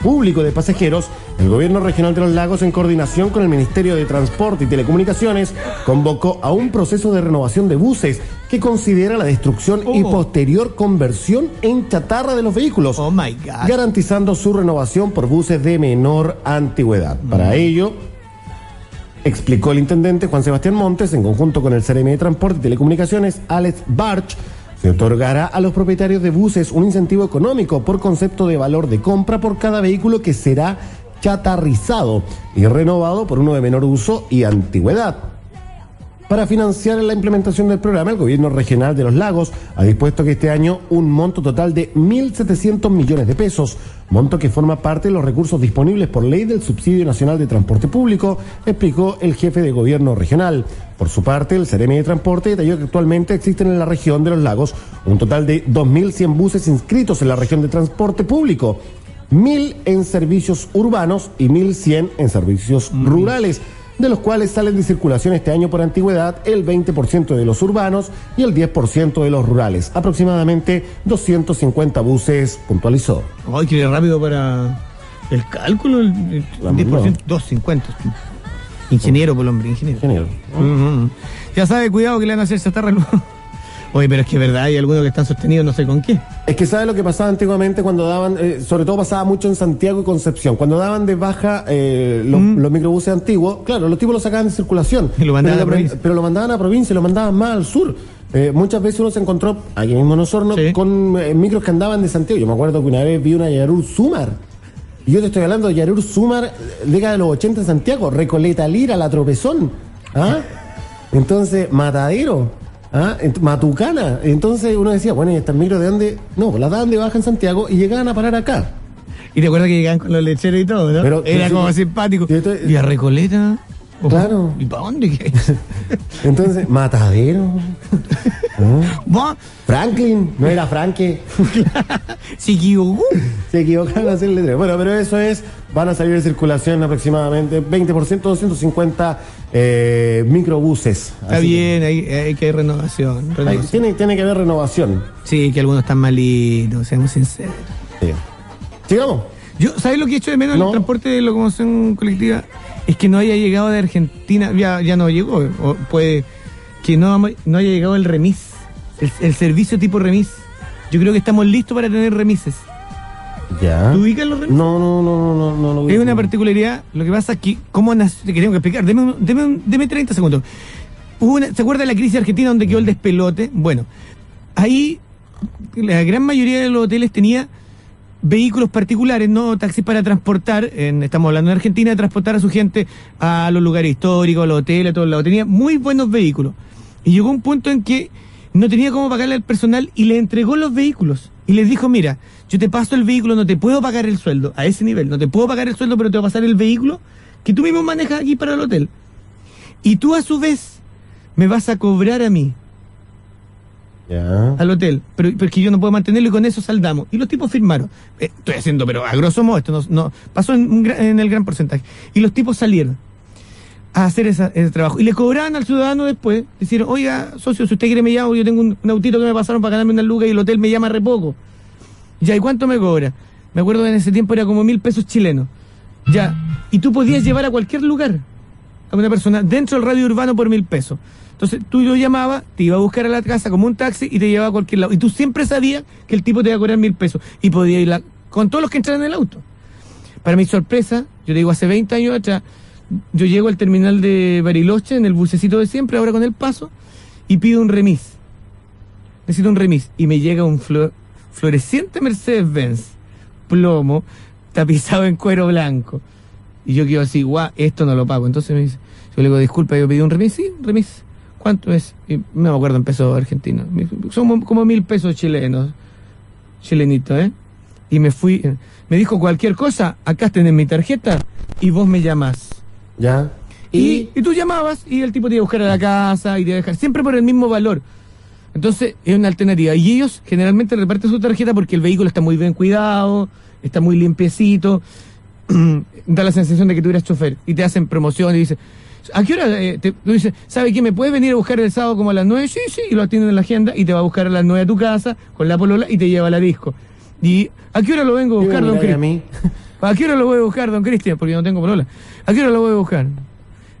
público de pasajeros, el gobierno regional de los lagos, en coordinación con el Ministerio de Transporte y Telecomunicaciones, convocó a un proceso de renovación de buses que considera la destrucción y posterior conversión en chatarra de los vehículos, garantizando su renovación por buses de menor antigüedad. Para ello, explicó el intendente Juan Sebastián Montes, en conjunto con el CRM de Transporte y Telecomunicaciones, Alex Barch, se otorgará a los propietarios de buses un incentivo económico por concepto de valor de compra por cada vehículo que será chatarrizado y renovado por uno de menor uso y antigüedad. Para financiar la implementación del programa, el gobierno regional de los lagos ha dispuesto que este año un monto total de 1.700 millones de pesos, monto que forma parte de los recursos disponibles por ley del Subsidio Nacional de Transporte Público, explicó el jefe de gobierno regional. Por su parte, el CRM de Transporte detalló que actualmente existen en la región de los lagos un total de 2.100 buses inscritos en la región de transporte público, 1.000 en servicios urbanos y 1.100 en servicios rurales de los cuales salen de circulación este año por antigüedad el 20% de los urbanos y el 10% de los rurales. Aproximadamente 250 buses, puntualizó. Ay, que rápido para el cálculo, el, el La 10%, mandó. 250. Ingeniero, por hombre, ingeniero. Ingeniero. Ujú. Ya sabe, cuidado que le van a hacer chatarra luego. Oye, pero es que es verdad, hay algunos que están sostenidos no sé con qué. Es que sabe lo que pasaba antiguamente cuando daban, eh, sobre todo pasaba mucho en Santiago y Concepción, cuando daban de baja eh, los, los microbuses antiguos, claro, los tipos los sacaban de circulación. Y lo mandaban pero, a la provincia. pero lo mandaban a provincia, lo mandaban más al sur. Eh, muchas veces uno se encontró, aquí mismo en Osorno, con eh, micros que andaban de Santiago. Yo me acuerdo que una vez vi una Yarur Sumar. Y yo te estoy hablando de Yarur Sumar, década de los 80 en Santiago, Recoleta Lira, La Tropezón. ¿Ah? Entonces, Matadero. ¿Ah? Matucana. Entonces uno decía, bueno, ¿y estas micros de dónde? No, pues las daban de baja en Santiago y llegaban a parar acá. Y te acuerdas que llegaban con los lecheros y todo, ¿no? Pero- Era como simpático. Y a Recoleta. Ojo. Claro. ¿Y para dónde? qué? Entonces, Matadero. ¿Ah? Franklin, no era Frankie. Se equivocó. Se equivocaron a hacer letrero. Bueno, pero eso es, van a salir de circulación aproximadamente 20%, 250 eh, microbuses. Está que- bien, hay, hay que hay renovación. Hay- tiene, tiene que haber renovación. Sí, que algunos están malitos, seamos sinceros. Sigamos. Yo, ¿sabes lo que he hecho de menos en el transporte de locomoción colectiva? Es que no haya llegado de Argentina, ya, ya no llegó, o puede que no, no haya llegado el remis, el, el servicio tipo remis. Yo creo que estamos listos para tener remises. Ya. ¿Tú ubicas los remises? No, no, no, no, no, no lo Es una particularidad. Lo que pasa es que, ¿cómo nació? Te tengo que explicar. Deme, un- deme, un- deme 30 segundos. Hubo una- ¿Se acuerda de la crisis argentina donde quedó el despelote? Bueno, ahí la gran mayoría de los hoteles tenía vehículos particulares, no taxis para transportar, en, estamos hablando de Argentina, transportar a su gente a los lugares históricos, a los hoteles, a todos lados. Tenía muy buenos vehículos. Y llegó un punto en que no tenía cómo pagarle al personal y le entregó los vehículos. Y les dijo, mira, yo te paso el vehículo, no te puedo pagar el sueldo, a ese nivel, no te puedo pagar el sueldo, pero te voy a pasar el vehículo que tú mismo manejas aquí para el hotel. Y tú a su vez me vas a cobrar a mí al hotel, pero porque yo no puedo mantenerlo y con eso saldamos. Y los tipos firmaron. Eh, estoy haciendo, pero a grosso modo, esto no, no- pasó en, un en el gran porcentaje. Y los tipos salieron a hacer esa- ese trabajo. Y le cobraban al ciudadano después, dijeron, oiga, socio, si usted quiere me llamo, yo tengo un, un autito que me pasaron para ganarme una luga y el hotel me llama re poco. Ya, ¿y cuánto me cobra? Me acuerdo que en ese tiempo era como mil pesos chilenos. Ya, y tú podías llevar a cualquier lugar a una persona dentro del radio urbano por mil pesos. Entonces tú lo llamabas, te iba a buscar a la casa como un taxi y te llevaba a cualquier lado. Y tú siempre sabías que el tipo te iba a cobrar mil pesos. Y podía ir con todos los que entraran en el auto. Para mi sorpresa, yo digo, hace 20 años atrás, yo llego al terminal de Bariloche en el bucecito de siempre, ahora con el paso, y pido un remis. Necesito un remis. Y me llega un flo- floreciente Mercedes-Benz, plomo, tapizado en cuero blanco. Y yo quedo así, guau, esto no lo pago. Entonces me dice, yo le digo, disculpa, yo pedí un remis, sí, un remis. ¿Cuánto es? Y no me acuerdo en pesos argentinos. Son como mil pesos chilenos. Chilenito, ¿eh? Y me fui, eh, me dijo cualquier cosa, acá tenés mi tarjeta y vos me llamás. Ya. Y, y tú llamabas y el tipo te iba a buscar a la casa y te iba a dejar, siempre por el mismo valor. Entonces es una alternativa. Y ellos generalmente reparten su tarjeta porque el vehículo está muy bien cuidado, está muy limpiecito, da la sensación de que tú eres chofer y te hacen promoción y dices, ¿a qué hora? eh, te, tú dices, ¿sabe qué? ¿Me puedes venir a buscar el sábado como a las nueve? Sí, sí, y lo atienden en la agenda y te va a buscar a las nueve a tu casa con la polola y te lleva a la disco. ¿Y a qué hora lo vengo a buscar, don Cristian? ¿A qué hora lo voy a buscar, don Cristian? Porque no tengo polola. ¿A qué hora lo voy a buscar?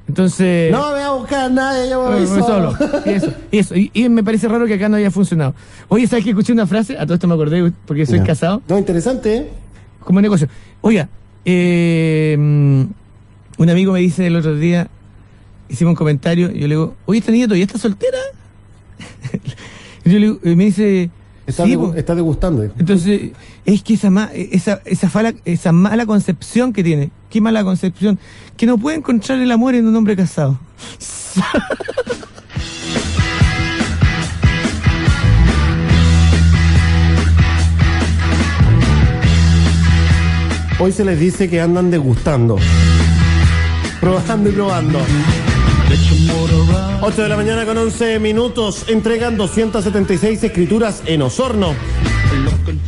Entonces... No me va a buscar nadie, yo me voy voy solo. solo. Y eso, y eso. Y, y me parece raro que acá no haya funcionado. Oye, ¿sabes que escuché una frase? A todo esto me acordé porque soy casado. No, interesante, ¿eh? Como negocio. Oiga, eh, mm, un amigo me dice el otro día, hicimos un comentario, y yo le digo, oye, esta niña todavía está soltera. y yo le digo, y me dice, Está, sí, degu- po". está degustando. dijo. Entonces, es que esa, ma- esa, esa, fala- esa mala concepción que tiene, qué mala concepción, que no puede encontrar el amor en un hombre casado. Hoy se les dice que andan degustando. Probando y probando. 8 de la mañana con 11 minutos. Entregan 276 escrituras en Osorno.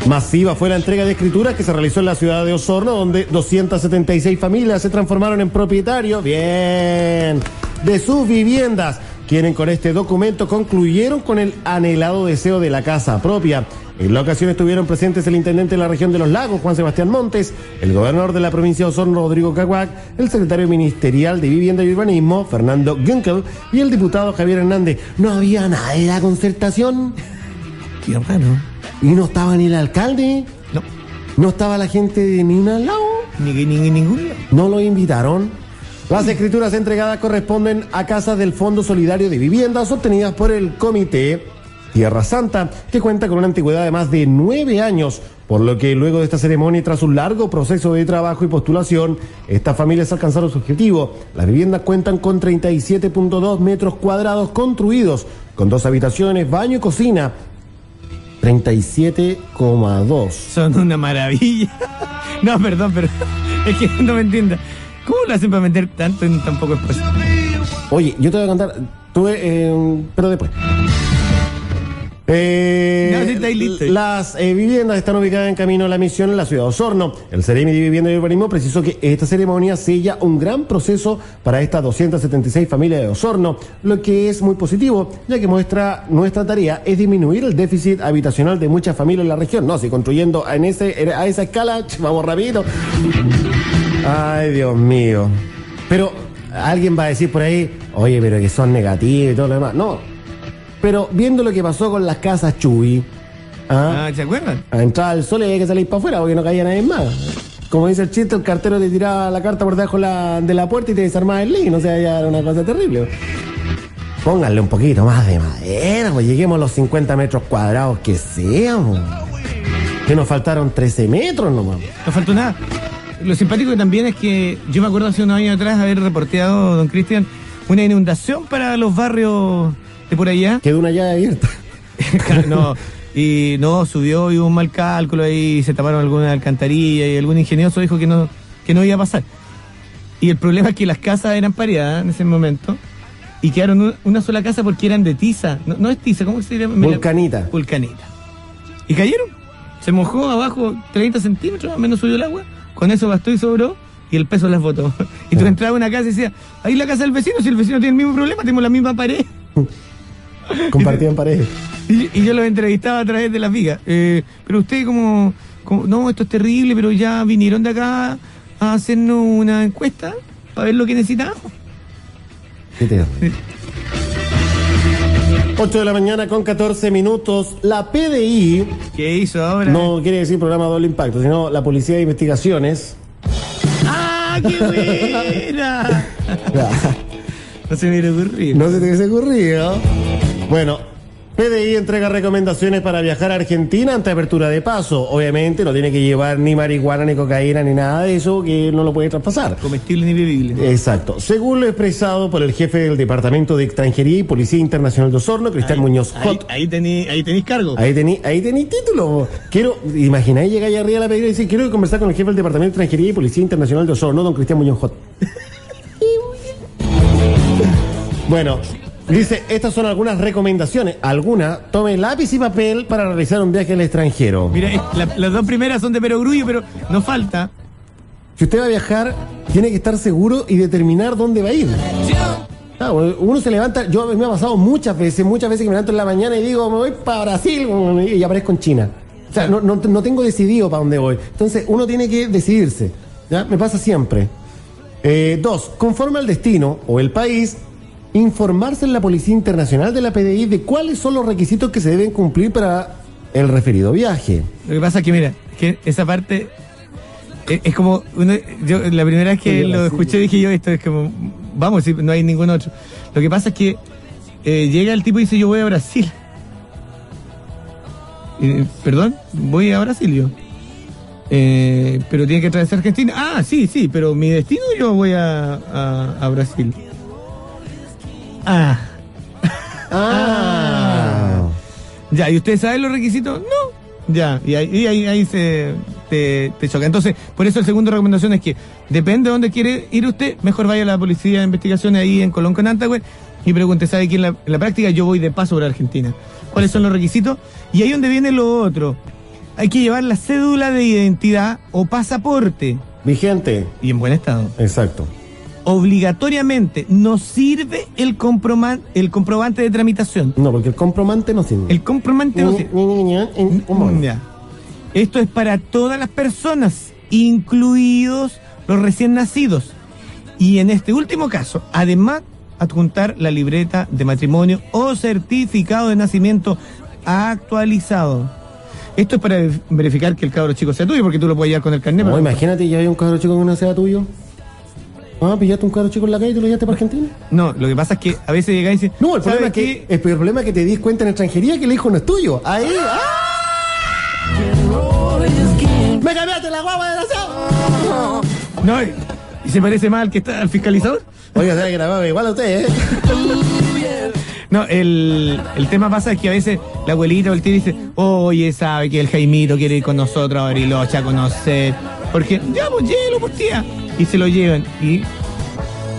Masiva fue la entrega de escrituras que se realizó en la ciudad de Osorno, donde 276 familias se transformaron en propietarios, bien, de sus viviendas. Quienes con este documento concluyeron con el anhelado deseo de la casa propia. En la ocasión estuvieron presentes el intendente de la región de los lagos, Juan Sebastián Montes, el gobernador de la provincia de Osorno, Rodrigo Caguac, el secretario ministerial de Vivienda y Urbanismo, Fernando Gunkel, y el diputado Javier Hernández. No había nada de la concertación. Qué raro. ¿Y no estaba ni el alcalde? No. ¿No estaba la gente de ni un lado? Ni, ni, ni ningún lado. ¿No lo invitaron? Las escrituras entregadas corresponden a casas del Fondo Solidario de Viviendas obtenidas por el Comité Tierra Santa, que cuenta con una antigüedad de más de nueve años, por lo que luego de esta ceremonia y tras un largo proceso de trabajo y postulación, estas familias alcanzaron su objetivo. Las viviendas cuentan con 37.2 metros cuadrados construidos, con dos habitaciones, baño y cocina. 37,2. Son una maravilla. No, perdón, pero es que no me entienda. ¿Cómo lo hacen para meter tanto en tan poco espacio? Oye, yo te voy a contar, tuve, eh, pero después. Eh. Las eh, viviendas están ubicadas en camino a la misión en la ciudad de Osorno. El Ceremi de Vivienda y Urbanismo precisó que esta ceremonia sella un gran proceso para estas 276 familias de Osorno, lo que es muy positivo, ya que muestra nuestra tarea es disminuir el déficit habitacional de muchas familias en la región. No, si construyendo en ese, a esa escala, vamos rapidito. Ay, Dios mío. Pero alguien va a decir por ahí, oye, pero que son negativos y todo lo demás. No. Pero viendo lo que pasó con las casas Chuy, ¿ah? Ah, ¿se acuerdan? a entrar al sol y había que salir para afuera porque no caía nadie más. Como dice el chiste, el cartero te tiraba la carta por debajo la- de la puerta y te desarmaba el link. O sea, ya era una cosa terrible. Pónganle un poquito más de madera, pues lleguemos a los 50 metros cuadrados que seamos. Que nos faltaron 13 metros nomás. No faltó nada. Lo simpático también es que yo me acuerdo hace unos años atrás haber reporteado, don Cristian, una inundación para los barrios de por allá. Quedó una llave abierta. no, y no, subió y hubo un mal cálculo ahí, se taparon algunas alcantarillas y algún ingenioso dijo que no, que no iba a pasar. Y el problema es que las casas eran pareadas en ese momento y quedaron un- una sola casa porque eran de tiza. No, no es tiza, ¿cómo se llama? Vulcanita. Vulcanita. Y cayeron. Se mojó abajo 30 centímetros, o menos subió el agua. Con eso bastó y sobró y el peso las botó. Y tú entrabas a una casa y decías, ahí la casa del vecino, si el vecino tiene el mismo problema, tenemos la misma pared. Compartían paredes. Y, y yo los entrevistaba a través de las vigas. Eh, pero usted como, como, no, esto es terrible, pero ya vinieron de acá a hacernos una encuesta para ver lo que necesitamos. Qué terrible. 8 de la mañana con 14 minutos. La PDI. ¿Qué hizo ahora? No quiere decir programa doble impacto, sino la Policía de Investigaciones. ¡Ah, qué buena! no se me hubiera ocurrido. No se te hubiese ocurrido. Bueno, PDI entrega recomendaciones para viajar a Argentina ante apertura de paso. Obviamente no tiene que llevar ni marihuana, ni cocaína, ni nada de eso, que no lo puede traspasar. Comestible ni bebible. Exacto. Según lo expresado por el jefe del Departamento de Extranjería y Policía Internacional de Osorno, Cristian Muñoz Ahí, Hot. ahí tení, ahí tenéis cargo. Ahí tení, ahí tení título. Quiero, imagináis llegar allá arriba a la PDI y decir, quiero conversar con el jefe del Departamento de Extranjería y Policía Internacional de Osorno, don Cristian Muñoz Hot. Bueno, dice, estas son algunas recomendaciones. Alguna, tome lápiz y papel para realizar un viaje al extranjero. Mira, la- las dos primeras son de perogrullo, pero no falta. Si usted va a viajar, tiene que estar seguro y determinar dónde va a ir. Claro, uno se levanta, yo me ha pasado muchas veces, muchas veces que me levanto en la mañana y digo, me voy para Brasil y aparezco en China. O sea, no, no, no tengo decidido para dónde voy. Entonces, uno tiene que decidirse. ¿ya? Me pasa siempre. Eh, dos, conforme al destino o el país, informarse en la Policía Internacional de la PDI de cuáles son los requisitos que se deben cumplir para el referido viaje. Lo que pasa es que, mira, que esa parte es, es como. uno- yo, la primera vez que Sí, lo sí. escuché dije yo, esto es como. Vamos, si no hay ningún otro. Lo que pasa es que eh, llega el tipo y dice: Yo voy a Brasil. Eh, Perdón, voy a Brasil yo. Eh, pero tiene que atravesar Argentina. Ah, sí, sí, pero mi destino yo voy a, a, a Brasil. Ah. Ah. Ya, ¿y usted sabe los requisitos? No. Ya, y ahí, y ahí, ahí se te, te choca. Entonces, por eso el segundo recomendación es que depende de dónde quiere ir usted, mejor vaya a la policía de investigaciones ahí en Colón con Antagüe y pregunte, ¿sabe quién en la, en la práctica yo voy de paso por Argentina? ¿Cuáles son los requisitos? Y ahí donde viene lo otro. Hay que llevar la cédula de identidad o pasaporte. Vigente. Y en buen estado. Exacto. Obligatoriamente no sirve el, comproman- el comprobante de tramitación. No, porque el comprobante no sirve. El comprobante no sirve. Esto es para todas las personas, incluidos los recién nacidos. Y en este último caso, además, adjuntar la libreta de matrimonio o certificado de nacimiento actualizado. Esto es para ver- verificar que el cabro chico sea tuyo, porque tú lo puedes llevar con el carnet. No, imagínate, ya hay un cabro chico que no sea tuyo. Ah, pillaste un cabro chico en la calle y te lo llevaste para Argentina. No, lo que pasa es que a veces llegáis y dicen, No, el problema, es ¿sabe que, el problema es que te dis cuenta en extranjería que el hijo no es tuyo. Ahí. ¡ah! ¡Me cambiaste la guagua de la No, y- se parece más al que está al fiscalizador. Oiga, se grabado igual a usted, ¿eh? No, el, el tema pasa es que a veces la abuelita o el tío dice, oye, sabe que el Jaimito quiere ir con nosotros a Bariloche a conocer. Porque, ya, pues llévelo, pues tía. Y se lo llevan. Y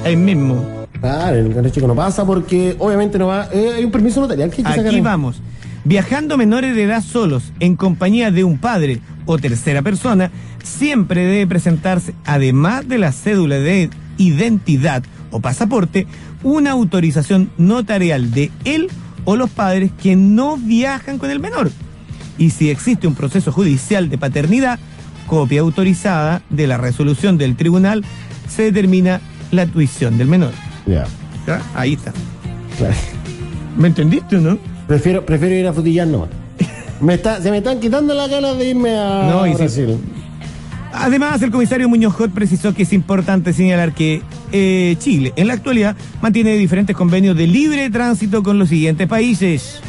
ahí mismo. Claro, el cabro chico no pasa porque obviamente no va. eh, hay un permiso notarial que hay que sacar. Aquí vamos. Viajando menores de edad solos, en compañía de un padre o tercera persona, siempre debe presentarse, además de la cédula de identidad o pasaporte, una autorización notarial de él o los padres que no viajan con el menor. Y si existe un proceso judicial de paternidad, copia autorizada de la resolución del tribunal, se determina la tuición del menor. Ya. Ahí está. Claro. ¿Me entendiste o no? Prefiero, prefiero ir a frutillar nomás. Me está, se me están quitando las ganas de irme a No, y si- Brasil. Además, el comisario Muñoz Hot precisó que es importante señalar que eh, Chile, en la actualidad, mantiene diferentes convenios de libre tránsito con los siguientes países.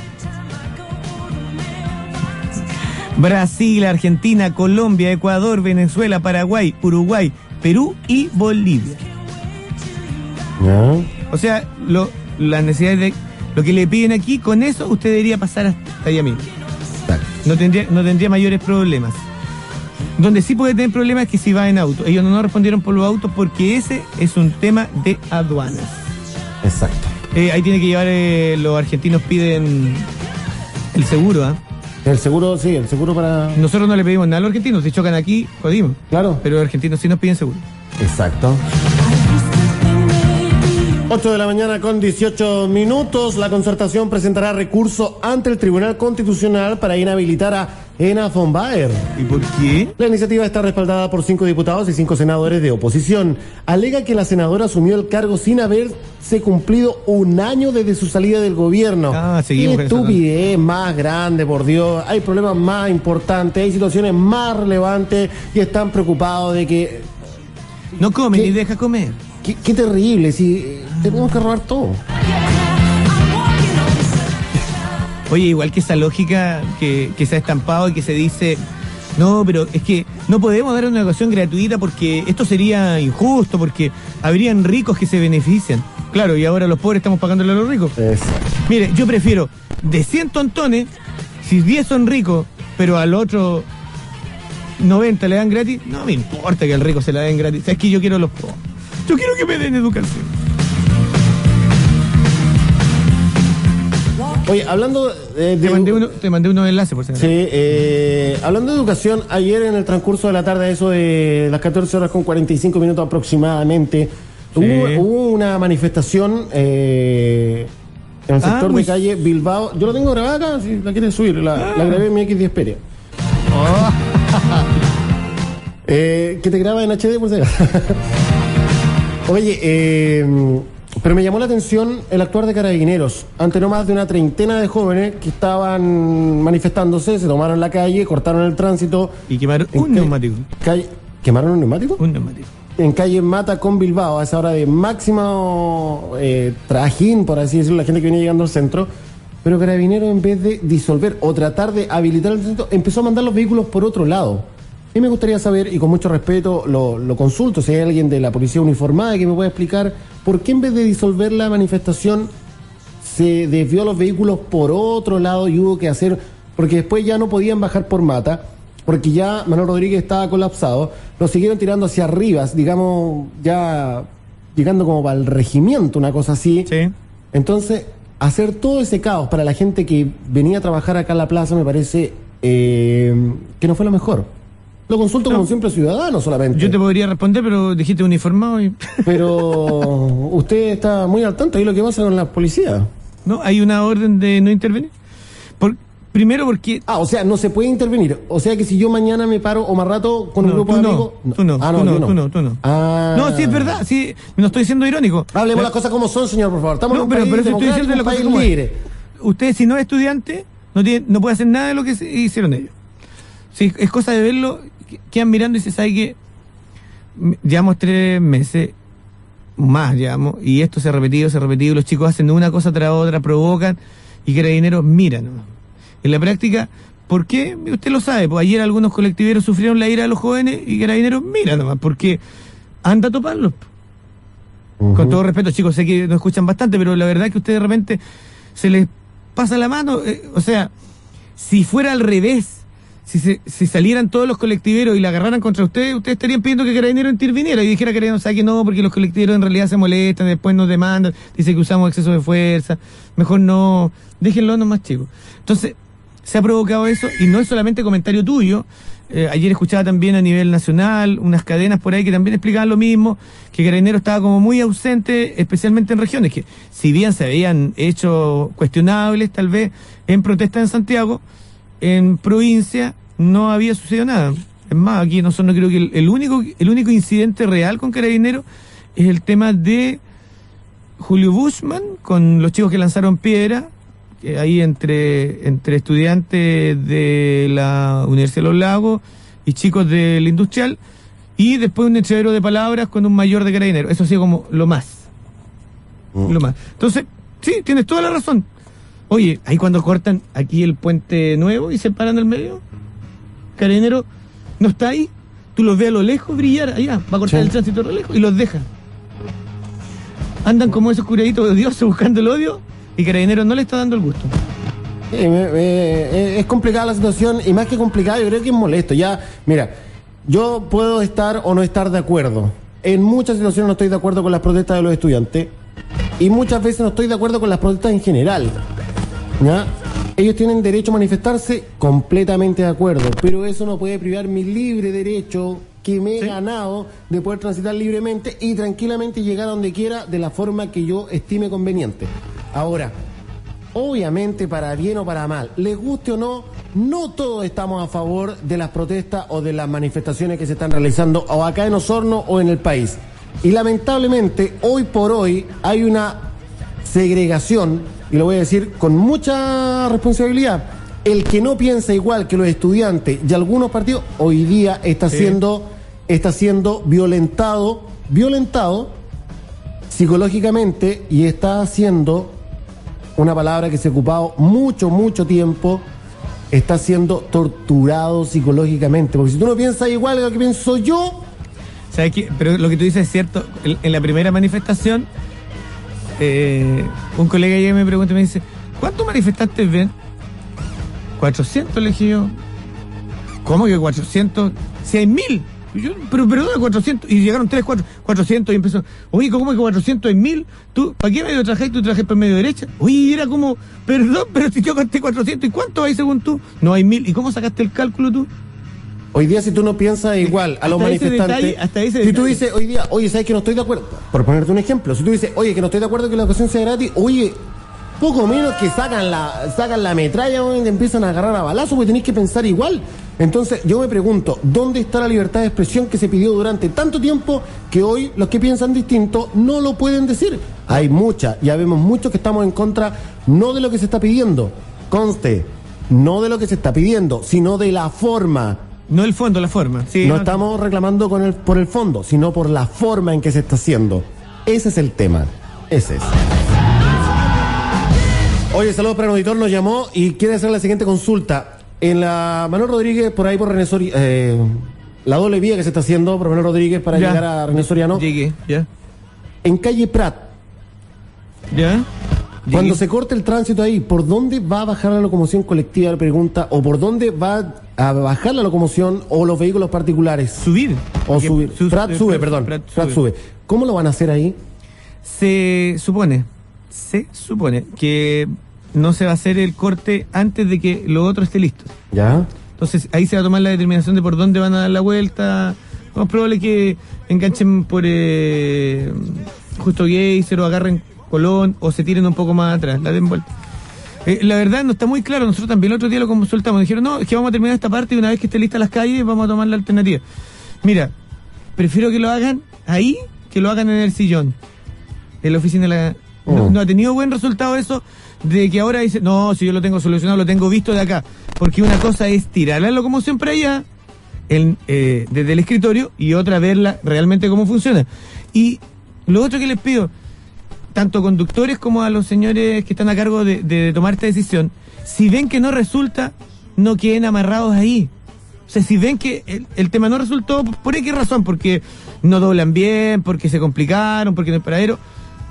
Brasil, Argentina, Colombia, Ecuador, Venezuela, Paraguay, Uruguay, Perú y Bolivia. Ya. O sea, lo, las necesidades de Lo que le piden aquí, con eso usted debería pasar hasta allá mismo. No tendría, no tendría mayores problemas. Donde sí puede tener problemas es que si va en auto. Ellos no respondieron por los autos porque ese es un tema de aduanas. Exacto. Eh, ahí tiene que llevar, eh, los argentinos piden el seguro, ¿ah? El seguro, sí, el seguro para. Nosotros no le pedimos nada a los argentinos, si chocan aquí, jodimos. Claro. Pero los argentinos sí nos piden seguro. Exacto. 8 de la mañana con 18 minutos. La concertación presentará recurso ante el Tribunal Constitucional para inhabilitar a Ena von Baer. ¿Y por qué? La iniciativa está respaldada por cinco diputados y cinco senadores de oposición. Alega que la senadora asumió el cargo sin haberse cumplido un año desde su salida del gobierno. Ah, seguimos Qué estupidez más grande, por Dios. Hay problemas más importantes, hay situaciones más relevantes y están preocupados de que No come ¿Qué? ni deja comer. Qué, qué terrible, si tenemos que robar todo. Oye, igual que esa lógica que, que se ha estampado y que se dice, no, pero es que no podemos dar una educación gratuita porque esto sería injusto, porque habrían ricos que se benefician. Claro, y ahora los pobres estamos pagándole a los ricos. Mire, yo prefiero de 100 tontones, si 10 son ricos, pero al otro 90 le dan gratis, no me importa que al rico se la den gratis. Es que yo quiero los pobres. Yo quiero que me den educación. Oye, hablando de... Te mandé, uno, te mandé unos enlaces, por si. Sí, eh, hablando de educación, ayer en el transcurso de la tarde, eso de las 14 horas con 45 minutos aproximadamente, hubo, hubo una manifestación eh, en el Ah, sector muy- de calle Bilbao. Yo lo tengo grabada acá, si la quieres subir, la, Ah. la grabé en mi X10 Xperia. Eh, que te graba en HD por si acaso. Oye, eh, pero me llamó la atención el actuar de carabineros. Ante no más de una treintena de jóvenes que estaban manifestándose, se tomaron la calle, cortaron el tránsito. Y quemaron un neumático. calle- ¿Quemaron un neumático? Un neumático. En calle Mata con Bilbao, a esa hora de máximo eh, trajín, por así decirlo, la gente que venía llegando al centro. Pero Carabineros, en vez de disolver o tratar de habilitar el centro, empezó a mandar los vehículos por otro lado. Y me gustaría saber, y con mucho respeto lo, lo consulto, si hay alguien de la policía uniformada que me pueda explicar por qué en vez de disolver la manifestación se desvió los vehículos por otro lado y hubo que hacer, porque después ya no podían bajar por mata, porque ya Manuel Rodríguez estaba colapsado, lo siguieron tirando hacia arriba, digamos, ya llegando como para el regimiento, una cosa así. Entonces, hacer todo ese caos para la gente que venía a trabajar acá en la plaza me parece eh, que no fue lo mejor. Lo consulto como siempre ciudadano solamente. Yo te podría responder, pero dijiste uniformado y. Pero usted está muy al tanto de lo que pasa con la policía. No, hay una orden de no intervenir. Por- primero porque. Ah, o sea, no se puede intervenir. O sea que si yo mañana me paro o más rato con un No, grupo tú de no, amigos. tú no, Ah, tú no, yo tú no, tú no. Ah. No, sí, es verdad, sí, no estoy siendo irónico. Hablemos Pero- las cosas como son, señor, por favor. Estamos en No, un pero, país pero estoy diciendo un como libre. Usted, si no es estudiante, no, tiene, no puede hacer nada de lo que hicieron ellos. Sí, es cosa de verlo, quedan mirando y se sabe que llevamos tres meses más, llevamos, y esto se ha repetido, se ha repetido, los chicos hacen una cosa tras otra, provocan, y carabineros miran. nomás. En la práctica, ¿por qué? Usted lo sabe, pues ayer algunos colectiveros sufrieron la ira de los jóvenes y carabineros miran nomás, porque anda a toparlos. Con todo respeto, chicos, sé que nos escuchan bastante, pero la verdad es que usted de repente se les pasa la mano. eh, o sea, si fuera al revés, si, se, salieran todos los colectiveros y la agarraran contra ustedes, ustedes estarían pidiendo que Carabineros interviniera y dijera Carabineros, ¿sabe que no? Porque los colectiveros en realidad se molestan, después nos demandan, dice que usamos exceso de fuerza, mejor no, déjenlo nomás, chicos. Entonces, se ha provocado eso y no es solamente comentario tuyo. Eh, ayer escuchaba también a nivel nacional unas cadenas por ahí que también explicaban lo mismo, que Carabinero estaba como muy ausente, especialmente en regiones que, si bien se habían hecho cuestionables tal vez en protesta en Santiago, en provincia no había sucedido nada. Es más, aquí nosotros creo que el, el único el único incidente real con Carabinero es el tema de Julio Bushman con los chicos que lanzaron piedra, que ahí entre, entre estudiantes de la Universidad de los Lagos y chicos del industrial, y después un entrevero de palabras con un mayor de carabinero. Eso ha sido como lo más. Lo más. Entonces, sí, tienes toda la razón. Oye, ahí cuando cortan aquí el puente nuevo y se paran al medio, carabinero no está ahí, tú los ves a lo lejos brillar, allá, va a cortar Sí. el tránsito a lo lejos y los deja. Andan como esos curaditos odiosos buscando el odio y Carabineros no le está dando el gusto. Eh, eh, es complicada la situación y más que complicada yo creo que es molesto. Ya, mira, yo puedo estar o no estar de acuerdo. En muchas situaciones no estoy de acuerdo con las protestas de los estudiantes y muchas veces no estoy de acuerdo con las protestas en general. ¿Ya? Ellos tienen derecho a manifestarse completamente de acuerdo, pero eso no puede privar mi libre derecho que me he ganado de poder transitar libremente y tranquilamente llegar a donde quiera de la forma que yo estime conveniente. Ahora, obviamente para bien o para mal, les guste o no, no todos estamos a favor de las protestas o de las manifestaciones que se están realizando o acá en Osorno o en el país. Y lamentablemente, hoy por hoy hay una segregación, y lo voy a decir con mucha responsabilidad, el que no piensa igual que los estudiantes y algunos partidos, hoy día está Sí. siendo, está siendo violentado, violentado psicológicamente y está haciendo una palabra que se ha ocupado mucho, mucho tiempo, está siendo torturado psicológicamente. Porque si tú no piensas igual a lo que pienso yo, ¿Sabes qué? Pero lo que tú dices es cierto. En la primera manifestación, eh, un colega y me pregunta y me dice, ¿cuántos manifestantes ven? 400, le dije yo. ¿Cómo que 400? Si hay mil. Yo, pero perdona, 400. Y llegaron 3, 4, 400 y empezó, oye, ¿cómo que 400 hay mil? ¿Tú, ¿Para qué medio trabajáis? ¿Tú trabajas por medio derecha? Oye, era como, perdón, pero si yo conté 400, ¿y cuánto hay según tú? No hay mil. ¿Y cómo sacaste el cálculo tú? Hoy día si tú no piensas igual a los Hasta manifestantes, detalle- hasta si tú dices hoy día, oye, ¿sabes que no estoy de acuerdo? Por ponerte un ejemplo, si tú dices, oye, que no estoy de acuerdo que la educación sea gratis, oye, poco menos que sacan la, sacan la metralla y te empiezan a agarrar a balazo porque tenéis que pensar igual. Entonces, yo me pregunto, ¿dónde está la libertad de expresión que se pidió durante tanto tiempo que hoy los que piensan distinto no lo pueden decir? Hay mucha, ya vemos muchos que estamos en contra, no de lo que se está pidiendo, conste, no de lo que se está pidiendo, sino de la forma. No el fondo, la forma. Sí, no, no- estamos reclamando con el, por el fondo, sino por la forma en que se está haciendo. Ese es el tema. Ese es. Oye, saludos para el auditor, nos llamó y quiere hacer la siguiente consulta. En la Manuel Rodríguez, por ahí por René Sori- eh, la doble vía que se está haciendo por Manuel Rodríguez para Ya. llegar a René Soriano. Llegué, ya. En calle Prat, ¿Ya? cuando Llegué. se corte el tránsito ahí, ¿por dónde va a bajar la locomoción colectiva? La pregunta, o por dónde va a bajar la locomoción o los vehículos particulares. Subir. O Porque subir. su- Prat sube, perdón. Prat Prat sube. ¿Cómo lo van a hacer ahí? Se supone, se supone que no se va a hacer el corte antes de que lo otro esté listo. ¿Ya? Entonces ahí se va a tomar la determinación de por dónde van a dar la vuelta. Es probable que enganchen por eh, justo Geyser o agarren Colón o se tiren un poco más atrás, la den vuelta. Eh, la verdad no está muy claro, nosotros también el otro día lo consultamos, dijeron, no, es que vamos a terminar esta parte y una vez que esté lista las calles vamos a tomar la alternativa. Mira, prefiero que lo hagan ahí que lo hagan en el sillón, en la oficina de la... No, Oh. no ha tenido buen resultado eso de que ahora dice, no, si yo lo tengo solucionado, lo tengo visto de acá. Porque una cosa es tirar la locomoción para allá, en, eh, desde el escritorio, y otra verla realmente cómo funciona. Y lo otro que les pido, tanto conductores como a los señores que están a cargo de, de tomar esta decisión, si ven que no resulta, no queden amarrados ahí. O sea, si ven que el, el tema no resultó, ¿por qué razón? Porque no doblan bien, porque se complicaron, porque no es paradero.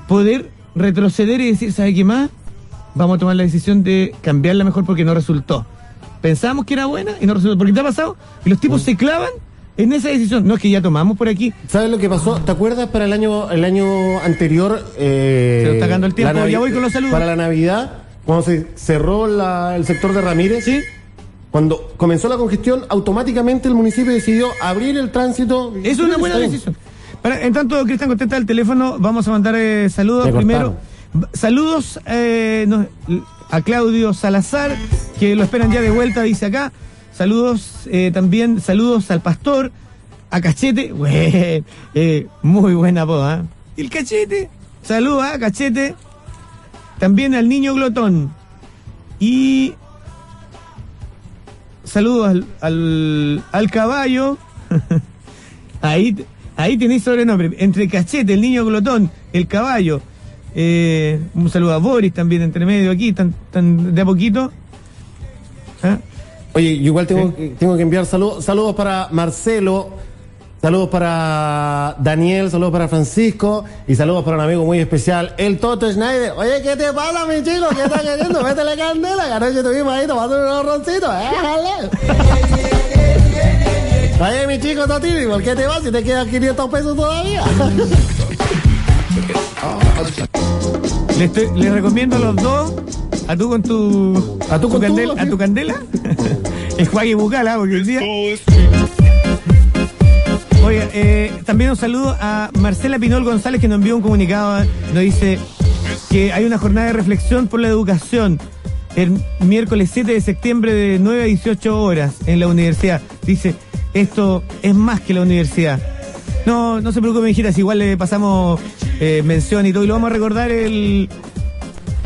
Poder retroceder y decir, ¿sabe qué más? Vamos a tomar la decisión de cambiarla mejor porque no resultó. Pensamos que era buena y no resultó. Porque te ha pasado y los tipos se clavan en esa decisión. No es que ya tomamos por aquí. ¿Sabes lo que pasó? ¿Te acuerdas para el año el año anterior? eh, Se nos está acabando el tiempo, ya voy con los saludos. Para la Navidad, cuando se cerró la- el sector de Ramírez, Sí. cuando comenzó la congestión, automáticamente el municipio decidió abrir el tránsito. Es una buena decisión. Para, en tanto, Cristian contesta el teléfono, vamos a mandar eh, saludos Me primero. Saludos eh, no, a Claudio Salazar, que lo esperan ya de vuelta, dice acá. Saludos eh, también, saludos al pastor, a Cachete. Eh, muy buena boda. Y el Cachete. Saludos a Cachete. También al niño glotón. Y saludos al, al, al caballo. ahí, ahí tenéis sobrenombre. Entre Cachete, el niño glotón, el caballo. Eh, un saludo a Boris también entre medio aquí, tan, tan de a poquito. ¿Ah? Oye, igual tengo, que, tengo que enviar saludos saludos para Marcelo, Saludos para Daniel, saludos para Francisco y saludos para un amigo muy especial, el Toto Schneider. Oye, ¿qué te pasa, mi chico? ¿Qué estás queriendo? Métele candela, que anoche estuvimos ahí tomando unos roncitos. Oye, mi chico Totini, ¿por qué te vas si te quedan 500 pesos todavía? Les recomiendo a los dos, a tú con tu. ¿A tú con tu, candela? ¿A tu candela? El juegue bucal, ¿ah? Porque el día. Oiga, eh, también un saludo a Marcela Pinol González que nos envió un comunicado. eh, Nos dice que hay una jornada de reflexión por la educación el miércoles 7 de septiembre de 9 a 18 horas en la universidad. Dice, esto es más que la universidad. No, no se preocupe, hijitas, igual le pasamos eh, mención y todo, y lo vamos a recordar el.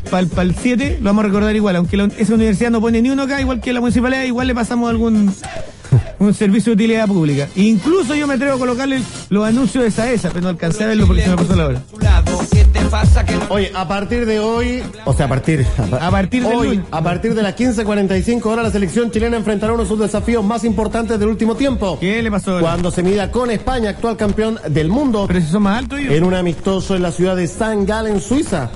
Para el 7, lo vamos a recordar igual, aunque la- esa universidad no pone ni uno acá, igual que la municipalidad, igual le pasamos algún un servicio de utilidad pública. Incluso yo me atrevo a colocarle los anuncios de esa esa, pero no alcancé a verlo porque se me pasó la hora. Oye, a partir de hoy, o sea, a partir, A partir del hoy, lunes. a partir de las 15:45 horas, la selección chilena enfrentará uno de sus desafíos más importantes del último tiempo. ¿Qué le pasó? Cuando se mida con España, actual campeón del mundo, Pero si son más altos ellos. en un amistoso en la ciudad de San Galen, Suiza,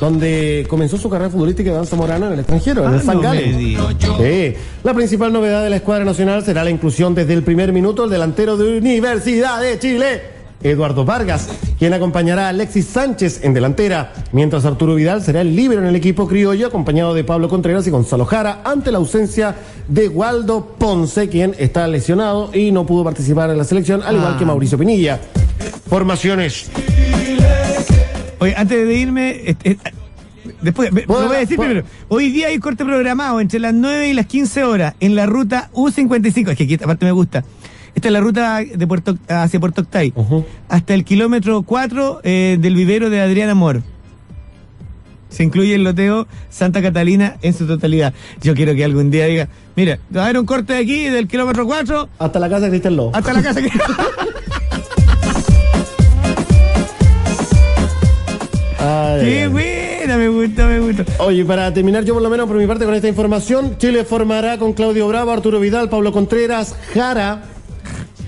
donde comenzó su carrera futbolística Iván Zamorano en el extranjero, en Ah, el San no digas. Sí. La principal novedad de la escuadra nacional será la inclusión desde el primer minuto del delantero de Universidad de Chile, Eduardo Vargas, quien acompañará a Alexis Sánchez en delantera, mientras Arturo Vidal será el líbero en el equipo criollo, acompañado de Pablo Contreras y Gonzalo Jara, ante la ausencia de Waldo Ponce, quien está lesionado y no pudo participar en la selección, al igual Ah. que Mauricio Pinilla. Formaciones. Oye, antes de irme, este, después, lo voy a decir primero. Hoy día hay corte programado entre las 9 y las 15 horas en la ruta U55. Es que aquí esta parte me gusta. Esta es la ruta de Puerto, hacia Puerto Octay. Hasta el kilómetro 4 eh, del vivero de Adriana Amor. Se incluye el loteo Santa Catalina en su totalidad. Yo quiero que algún día diga, mira, va a haber un corte de aquí del kilómetro 4 Hasta la casa de Cristian Lobo. hasta la casa que... Ay, ¡Qué ay. buena! Me gusta, me gusta. Oye, para terminar yo por lo menos por mi parte con esta información, Chile formará con Claudio Bravo, Arturo Vidal, Pablo Contreras, Jara,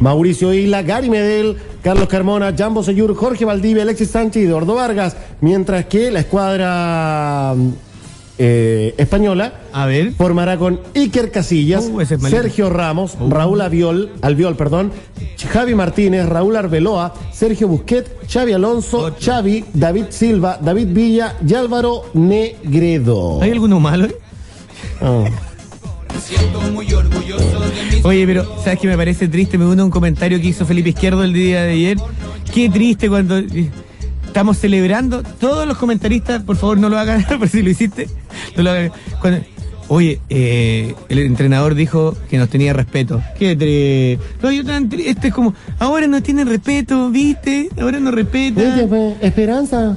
Mauricio Isla, Gary Medel, Carlos Carmona, Jambo Seyur, Jorge Valdivia, Alexis Sánchez y Eduardo Vargas, mientras que la escuadra eh, española A ver. formará con Iker Casillas, Uh, es. Sergio Ramos, Raúl Aviol, Albiol, perdón, Javi Martínez, Raúl Arbeloa, Sergio Busquet, Xavi Alonso, Xavi, David Silva, David Villa y Álvaro Negredo. ¿Hay alguno malo? eh? Ah. Oye, pero ¿sabes qué me parece triste? Me uno un comentario que hizo Felipe Izquierdo el día de ayer. Qué triste cuando estamos celebrando. Todos los comentaristas, por favor, no lo hagan, por si lo hiciste. No lo hagan. Cuando- oye, eh, el entrenador dijo que nos tenía respeto. Qué tri- No, yo tan tri- Este es como, ahora no tienen respeto, ¿viste? Ahora no respeta. Esperanza.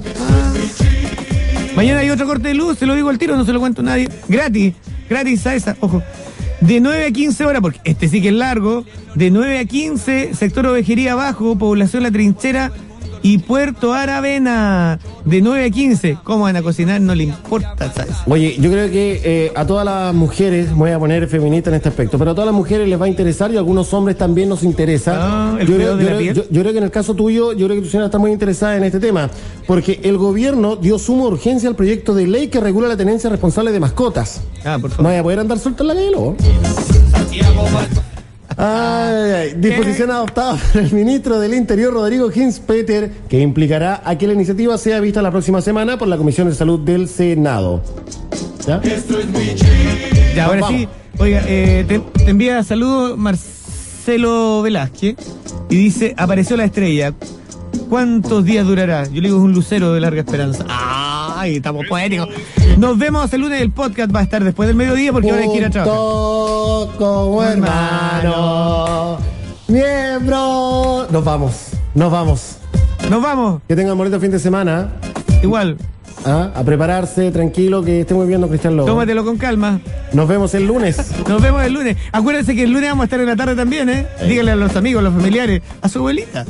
Mañana hay otro corte de luz, se lo digo al tiro, no se lo cuento a nadie. Gratis, gratis a esa, ojo. De 9 a 15 horas, porque este sí que es largo. De 9 a 15, sector ovejería abajo, población La Trinchera y Puerto Aravena. De 9 a 15, ¿cómo van a cocinar? No le importa, ¿sabes? Oye, yo creo que eh, a todas las mujeres, voy a poner feminista en este aspecto, pero a todas las mujeres les va a interesar y a algunos hombres también nos interesa. Ah, el yo, creo, de yo la creo- piel. yo- yo creo que en el caso tuyo, yo creo que tu señora está muy interesada en este tema, porque el gobierno dio suma urgencia al proyecto de ley que regula la tenencia responsable de mascotas. Ah, por No favor. vaya a poder andar suelto en la calle, lobo. Ay, ay, disposición adoptada por el ministro del Interior, Rodrigo Hinspeter, que implicará a que la iniciativa sea vista la próxima semana por la Comisión de Salud del Senado. ¿Ya? Ya, ahora Vamos. sí. Oiga, eh, te, te envía saludos Marcelo Velázquez y dice, apareció la estrella. ¿Cuántos días durará? Yo le digo, es un lucero de larga esperanza. ¡Ay, estamos poéticos! Nos vemos el lunes. El podcast va a estar después del mediodía porque ahora hay que ir a trabajar. Como hermano, miembro. Nos vamos, nos vamos. Nos vamos. Que tengan bonito fin de semana. Igual, ¿ah? A prepararse, tranquilo, que estemos viendo Cristian Lobo. tómatelo con calma. Nos vemos el lunes. Nos vemos el lunes. Acuérdense que el lunes vamos a estar en la tarde también, ¿eh? Díganle a los amigos, a los familiares, a su abuelita.